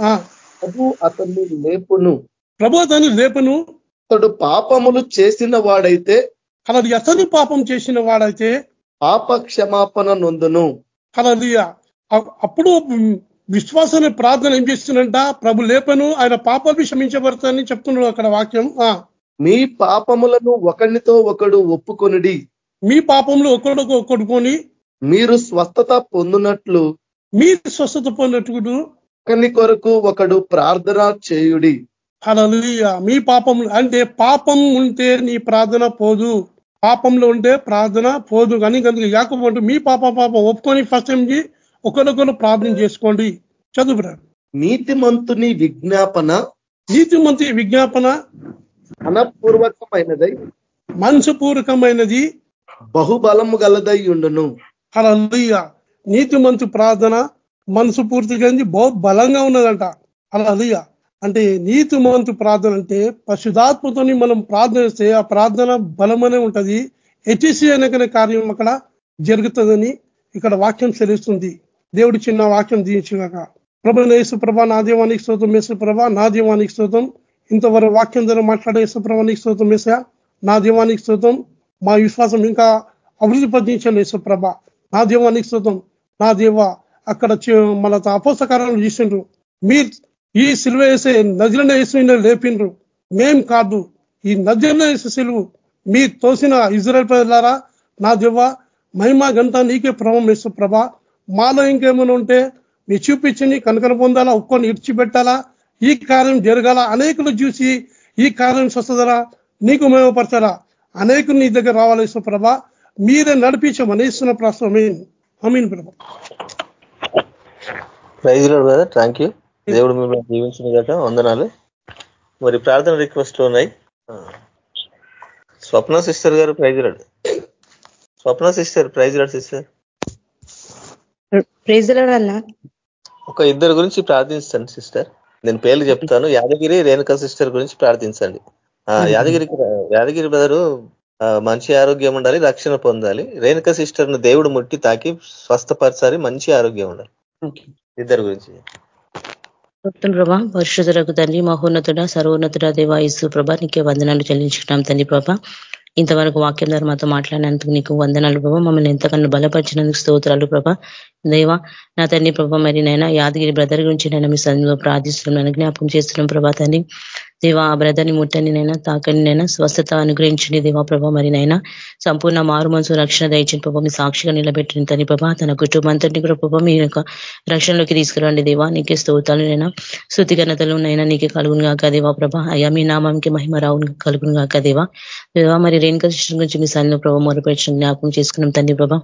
ప్రభు అతన్ని లేపును. ప్రభు అతన్ని లేపను. అతడు పాపములు చేసిన వాడైతే అలా అతని పాపం చేసిన వాడైతే పాప క్షమాపణ నొందును అలది అప్పుడు విశ్వాసాన్ని ప్రార్థన ఏం చేస్తున్నంట ప్రభు లేపను ఆయన పాపాలు క్షమించబడతానని చెప్తున్నాడు అక్కడ వాక్యం. మీ పాపములను ఒకరితో ఒకడు ఒప్పుకొనిడి. మీ పాపంలో ఒకడు మీరు స్వస్థత పొందినట్లు మీరు స్వస్థత పొందినట్లు ఒకరి కొరకు ఒకడు ప్రార్థన చేయుడి. అలా మీ పాపం అంటే పాపం ఉంటే నీ ప్రార్థన పోదు. పాపంలో ఉంటే ప్రార్థన పోదు కానీ కనుక యాకపోతే మీ పాప పాప ఒప్పుకొని ఫస్ట్ టైం ఒకరికొకరు ప్రార్థన చేసుకోండి. చదువురా నీతిమంతుని విజ్ఞాపన. నీతిమంతి విజ్ఞాపన. మనపూర్వకమైనదై. మనసుపూర్వకమైనది. బహుబలము గలదై ఉండును. అలా నీతిమంతు ప్రార్థన మనసు పూర్తిగా బహు బలంగా ఉన్నదంట. అలా అంటే నీతిమంతు ప్రార్థన అంటే పశుధాత్మతోని మనం ప్రార్థన చేస్తే ఆ ప్రార్థన బలమనే ఉంటుంది. హెచ్సి అనకనే కార్యం అక్కడ జరుగుతుందని ఇక్కడ వాక్యం చెల్లిస్తుంది. దేవుడు చిన్న వాక్యం దీయించాక ప్రభు యేసు ప్రభ నా దీవానికి స్తోత్రం యేసు ప్రభ నా దీవానికి స్తోత్రం. ఇంతవరకు వాక్యం ద్వారా మాట్లాడే యేసు ప్రభానికి స్తోత్రం వేసా నా దీవానికి స్తోత్రం. మా విశ్వాసం ఇంకా అభివృద్ధి పదించాను యేసు ప్రభ. నా దీవానికి స్తోత్రం. నా దేవ అక్కడ మన అపోసకారాలు చూసిండ్రు. మీరు ఈ సిలువ వేసే నదిలను వేసి లేపిండ్రు. మేం కాదు ఈ నదిలను వేసే సిలువు. మీ తోసిన ఇజ్రాయల్ ప్రజలారా నా దేవ మహిమా గంట నీకే ప్రభం వేసు ప్రభ. మాలో ఇంకేమైనా ఉంటే మీ చూపించని కనుకన పొందాలా ఒక్కొని ఇడ్చిపెట్టాలా ఈ కార్యం జరగాల అనేకులు చూసి ఈ కార్యం స్వస్థదరా నీకు మేమపరచాలా. అనేకులు నీ దగ్గర రావాలి ప్రభ. మీరే నడిపించమని ఇస్తున్న ప్రశ్న అమీన్ ప్రభ ప్రైజ్ బ్రదర్ థ్యాంక్ యూ దేవుడు మిమ్మల్ని జీవించిన కదా వందనాలు. మరి ప్రార్థన రిక్వెస్ట్ ఉన్నాయి. స్వప్న సిస్టర్ గారు praise Lord Swapna sister praise Lord sister. Praise ఒక ఇద్దరు గురించి ప్రార్థించండి సిస్టర్. నేను పేర్లు చెప్తాను. యాదగిరి రేణుక సిస్టర్ గురించి ప్రార్థించండి. యాదగిరికి యాదగిరి బ్రదరు మంచి ఆరోగ్యం ఉండాలి రక్షణ పొందాలి. రేణుక సిస్టర్ను దేవుడు ముట్టి తాకి స్వస్థపరచాలి మంచి ఆరోగ్యం ఉండాలి. ఇద్దరు గురించి. ప్రభా పరిశుధరకు తండ్రి మహోన్నతుడ సర్వోన్నతుడ దేవాయసు ప్రభా నీకే వందనాలు చెల్లించుకుంటాం తండ్రి ప్రభా. ఇంతవరకు వాక్యం ద్వారా మాతో మాట్లాడినందుకు నీకు వందనాలు ప్రభా. మమ్మల్ని ఎంతకన్నా బలపరిచినందుకు స్తోత్రాలు ప్రభా. దేవా నా తండ్రి ప్రభా మరి నైనా యాదగిరి బ్రదర్ గురించి నేను మీ సందులో ప్రార్థిస్తున్నాను జ్ఞాపకం చేస్తున్నాం ప్రభా తండ్రి. దేవా ఆ బ్రదర్ని ముట్టని నైనా తాకని నైనా స్వస్థత అనుగ్రహించండి దేవా ప్రభా. మరి నైనా సంపూర్ణ మారు మనసు రక్షణ దయచిన ప్రభా. మీ సాక్షిగా నిలబెట్టిన తని ప్రభా. తన కుటుంబంతటిని కూడా ప్రభా మీ యొక్క రక్షణలోకి తీసుకురండి దేవా. నీకే స్తోతాలు నైనా శృతిఘనతలు నైనా నీకే కలుగును కాక దేవా ప్రభా. అయ్యా మీ నామానికి మహిమ రావును కలుగును కాక దేవా. దేవా మరి రేణుక సిస్టర్ గురించి మీ సన్నిలో ప్రభా మొరపరిచిన జ్ఞాపకం చేసుకున్నాం తండ్రి ప్రభా.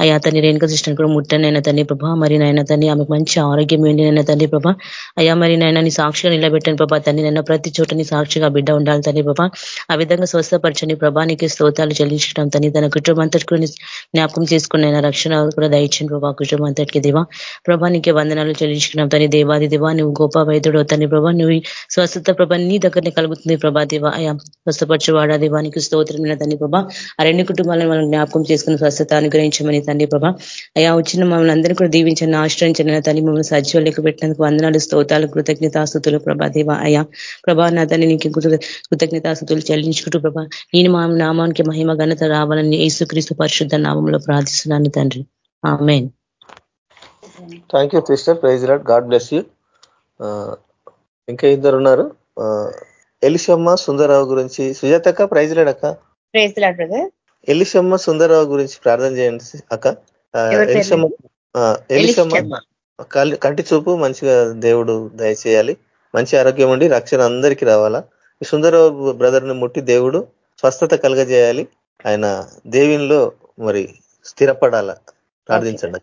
అయ్యా తన్ని రేణుక సిస్టర్ కూడా ముట్టనైనా తండ్రి ప్రభా. మరి నాయన తండ్రి ఆమెకు మంచి ఆరోగ్యం ఏంటి నైనా తండ్రి ప్రభా. అయ్యా మరి నాయన నీ సాక్షిగా నిలబెట్టాను ప్రభా తండ్రి నైనా ప్రతి చోట నీ సాక్షిగా బిడ్డ ఉండాలి తని బాబా. ఆ విధంగా స్వస్థపరచని ప్రభానికి స్తోతాలు చెల్లించడం తని తన కుటుంబం అంతటికి జ్ఞాపకం చేసుకున్న రక్షణ కూడా దయచండి ప్రభా. కుటుంబం అంతటికి దేవా ప్రభానికి వందనాలు చెల్లించుకున్నాం తని దేవాది దేవా. నువ్వు గొప్ప వైద్యుడు తని ప్రభా. నువ్వు స్వస్థత ప్రభా నీ దగ్గరనే కలుగుతుంది ప్రభా దేవా. అయా స్వస్థపరచువాడా దేవానికి స్తోత్రమైన తండ్రి ప్రభా. ఆ రెండు కుటుంబాలను మనం జ్ఞాపకం చేసుకుని స్వస్థత అనుగ్రహించమని తండ్రి ప్రభా. అయా వచ్చిన మమ్మల్ని అందరినీ కూడా దీవించండి ఆశ్రయించిన తల్లి మమ్మల్ని సజీవ లెక్క పెట్టినందుకు వందనాలు స్తోతాలు కృతజ్ఞతాస్తుతులు ప్రభా దేవా. అయా ప్రభా నా తల్లి నీకు కృతజ్ఞతాస్తుతులు చెల్లించుకుంటూ ప్రభా. నేను మా నామానికి మహిమ ఘనత రావాలని యేసుక్రీస్తు పరిశుద్ధ నామంలో ప్రార్థిస్తున్నాను తండ్రి. Amen. Thank you sister praise lord god bless you ఇంకా ఇద్దరు ఉన్నారు. ఎలిషమ్మ సుందరరావు గురించి. సుజాతక్క ప్రైజ్ లాడక్క ఎలిషమ్మ సుందరరావు గురించి ప్రార్థన చేయండి అక్క. ఎలిషమ్మ ఎలిషమ్మ కంటి చూపు మంచిగా దేవుడు దయచేయాలి. మంచి ఆరోగ్యం ఉండి రక్షణ అందరికీ రావాలా? ఈ సుందరరావు బ్రదర్ని ముట్టి దేవుడు స్వస్థత కలగజేయాలి. ఆయన దేవిలో మరి స్థిరపడాల? ప్రార్థించండి.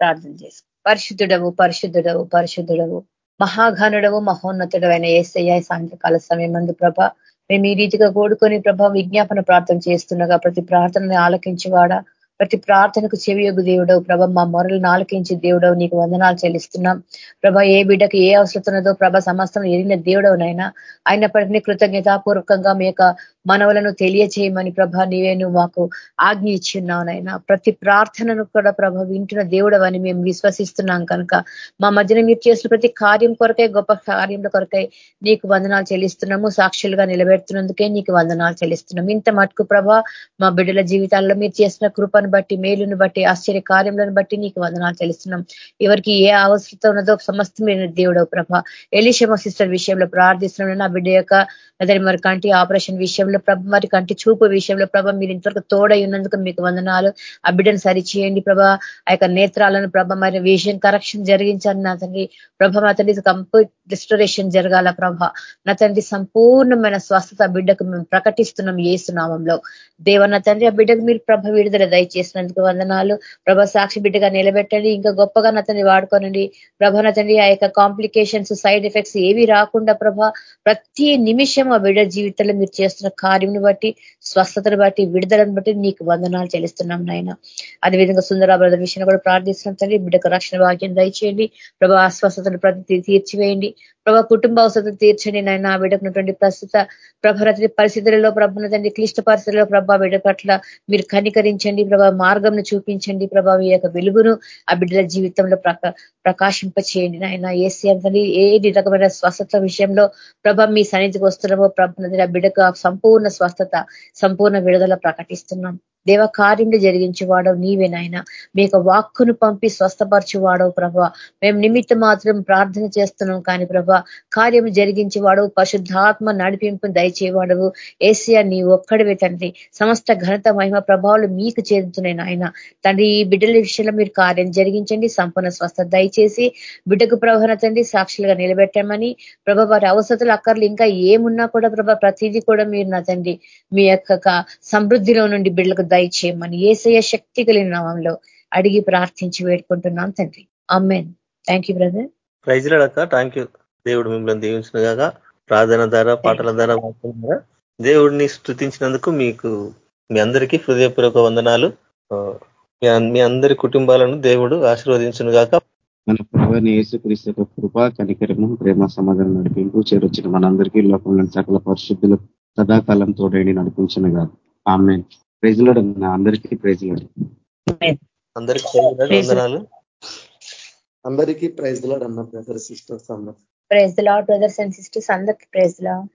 ప్రార్థన చేసి పరిశుద్ధుడవు పరిశుద్ధుడవు పరిశుద్ధుడవు మహాఘనుడవు మహోన్నతుడు అయిన ఏసయ్య సాయంత్రకాల సమయం మందు ప్రభ మేము ఈ రీతిగా కూడుకొని ప్రభ విజ్ఞాపన ప్రార్థన చేస్తుండగా ప్రతి ప్రార్థనని ఆలకించేవాడా? ప్రతి ప్రార్థనకు చెవియొగ్గు దేవుడవు. ప్రభ మా మొరలను ఆలకించి దేవుడవు. నీకు వందనాలు చెల్లిస్తున్నాం. ప్రభ ఏ బిడ్డకు ఏ అవసరం ఉన్నదో ప్రభ సమస్తం ఎరిగిన దేవుడవునైనా అయినప్పటికీ కృతజ్ఞతాపూర్వకంగా మీ యొక్క మనవులను తెలియచేయమని ప్రభ నీవేను మాకు ఆజ్ఞ ఇచ్చిన్నావునైనా ప్రతి ప్రార్థనను కూడా ప్రభ వింటున్న దేవుడవని మేము విశ్వసిస్తున్నాం కనుక మా మధ్యన మీరు చేసిన ప్రతి కార్యం కొరకై గొప్ప కార్యముల కొరకై నీకు వందనాలు చెల్లిస్తున్నాము. సాక్షులుగా నిలబెడుతున్నందుకే నీకు వందనాలు చెల్లిస్తున్నాం. ఇంత మటుకు ప్రభ మా బిడ్డల జీవితాల్లో మీరు చేసిన కృపను బట్టి మేలును బట్టి ఆశ్చర్య కార్యములను బట్టి నీకు వందనాలు తెలుస్తున్నాం ఎవరికి ఏ అవసరత ఉన్నదో సమస్తమైన దేవుడవు ప్రభ. ఎలిషమ సిస్టర్ విషయంలో ప్రార్థిస్తున్నాం. నా బిడ్డ యొక్క అదే మరి కంటి ఆపరేషన్ విషయంలో ప్రభ మరి కంటి చూపు విషయంలో ప్రభ మీరు ఇంతవరకు తోడై ఉన్నందుకు మీకు వందనాలు. ఆ బిడ్డను సరిచేయండి ప్రభ. ఆ యొక్క నేత్రాలను ప్రభ మరి విజన్ కరెక్షన్ జరిగించాలి నా తండ్రి. ప్రభ నా తండ్రి కంప్లీట్ రిస్టరేషన్ జరగాల ప్రభ. నా తండ్రి సంపూర్ణమైన స్వస్థత బిడ్డకు మేము ప్రకటిస్తున్నాం ఏసునామంలో దేవన్న తండ్రి ఆ బిడ్డకు మీరు ప్రభ విడుదల చేసినందుకు వందనాలు. ప్రభ సాక్షి బిడ్డగా నిలబెట్టండి. ఇంకా గొప్పగా నా వాడుకోనండి. ప్రభ నా తండ్రి ఆ యొక్క కాంప్లికేషన్స్ సైడ్ ఎఫెక్ట్స్ ఏవి రాకుండా ప్రభ ప్రతి నిమిషం ఆ బిడ్డ జీవితంలో మీరు చేస్తున్న కార్యం బట్టి స్వస్థతను బట్టి విడుదలను బట్టి నీకు వందనాలు చెల్లిస్తున్నాం నాయన. అదేవిధంగా సుందర బ్రదర్ విషయంలో కూడా ప్రార్థిస్తున్నాం తండ్రి బిడ్డకు రక్షణ భాగ్యం దయచేయండి. ప్రభా అస్వస్థతను ప్రతి తీర్చివేయండి. ప్రభా కుటుంబ అవసరం తీర్చండి నాయన. ఆ బిడ్డకున్నటువంటి ప్రస్తుత ప్రభరతి పరిస్థితులలో ప్రభన క్లిష్ట పరిస్థితుల్లో ప్రభా బిడ్డ పట్ల మీరు కనికరించండి. ప్రభా మార్గంను చూపించండి. ప్రభా ఈ యొక్క వెలుగును ఆ బిడ్డల జీవితంలో ప్రకాశింప చేయండి నాయన. ఏసీ అంతని ఏ రకమైన స్వస్థత విషయంలో ప్రభ మీ సన్నిధికి వస్తున్నామో ప్రభ ఆ బిడ్డకు సంపూర్ణ స్వస్థత సంపూర్ణ విడుదల ప్రకటిస్తున్నాం. దేవ కార్యంలో జరిగించి వాడవు నీవే నాయన. మీ యొక్క వాక్కును పంపి స్వస్థపరచువాడవు ప్రభా. మేము నిమిత్త మాత్రం ప్రార్థన చేస్తున్నాం కానీ ప్రభా కార్యం జరిగించి వాడవు పరిశుద్ధాత్మ నడిపింపు దయచేవాడవు. ఏసియా నీ ఒక్కడివే తండ్రి. సమస్త ఘనత మహిమ ప్రభావాలు మీకు చేరుతున్నాయి నాయన. తండ్రి ఈ బిడ్డల విషయంలో మీరు కార్యం జరిగించండి సంపూర్ణ స్వస్థ దయచేసి బిడ్డకు ప్రభాన తండ్రి సాక్షులుగా నిలబెట్టామని ప్రభా వారి అవసరాలు అక్కర్లు ఇంకా ఏమున్నా కూడా ప్రభా ప్రతిదీ కూడా మీరు నా తండ్రి. మీ యొక్క సమృద్ధిలో నుండి బిడ్డలకు దయచేయమని ఏసయ శక్తి కలిగిన నామంలో అడిగి ప్రార్థించి వేడుకుంటున్నాం తండ్రి. అమ్మేన్ థ్యాంక్ యూ బ్రదర్ ప్రైజ్లడక థ్యాంక్ యూ దేవుడు మిమ్మల్ని దీవించిన కాగా ప్రార్థన ద్వారా పాటల ద్వారా ద్వారా దేవుడిని స్థుతించినందుకు మీకు మీ అందరికీ హృదయపూర్వక వందనాలు. మీ అందరి కుటుంబాలను దేవుడు ఆశీర్వదించును గాక. మన ప్రభుని యేసుక్రీస్తు యొక్క కృప కనికరము ప్రేమ సమాధానం నడిపింపు చేరొచ్చిన మనందరికీ లోకంలో సకల పరిశుద్ధులు సదాకాలం తోడైని నడిపించిన కాదు ఆమె ప్రైజ్లాడు అందరికీ ప్రైజ్లాడు. అందరికీ వందనాలు. అందరికీ ప్రైజ్ లాడ్ అన్న బ్రదర్ సిస్టర్స్ అన్న praise Lord brothers and sisters అందరికీ ప్రైజ్ లాడ్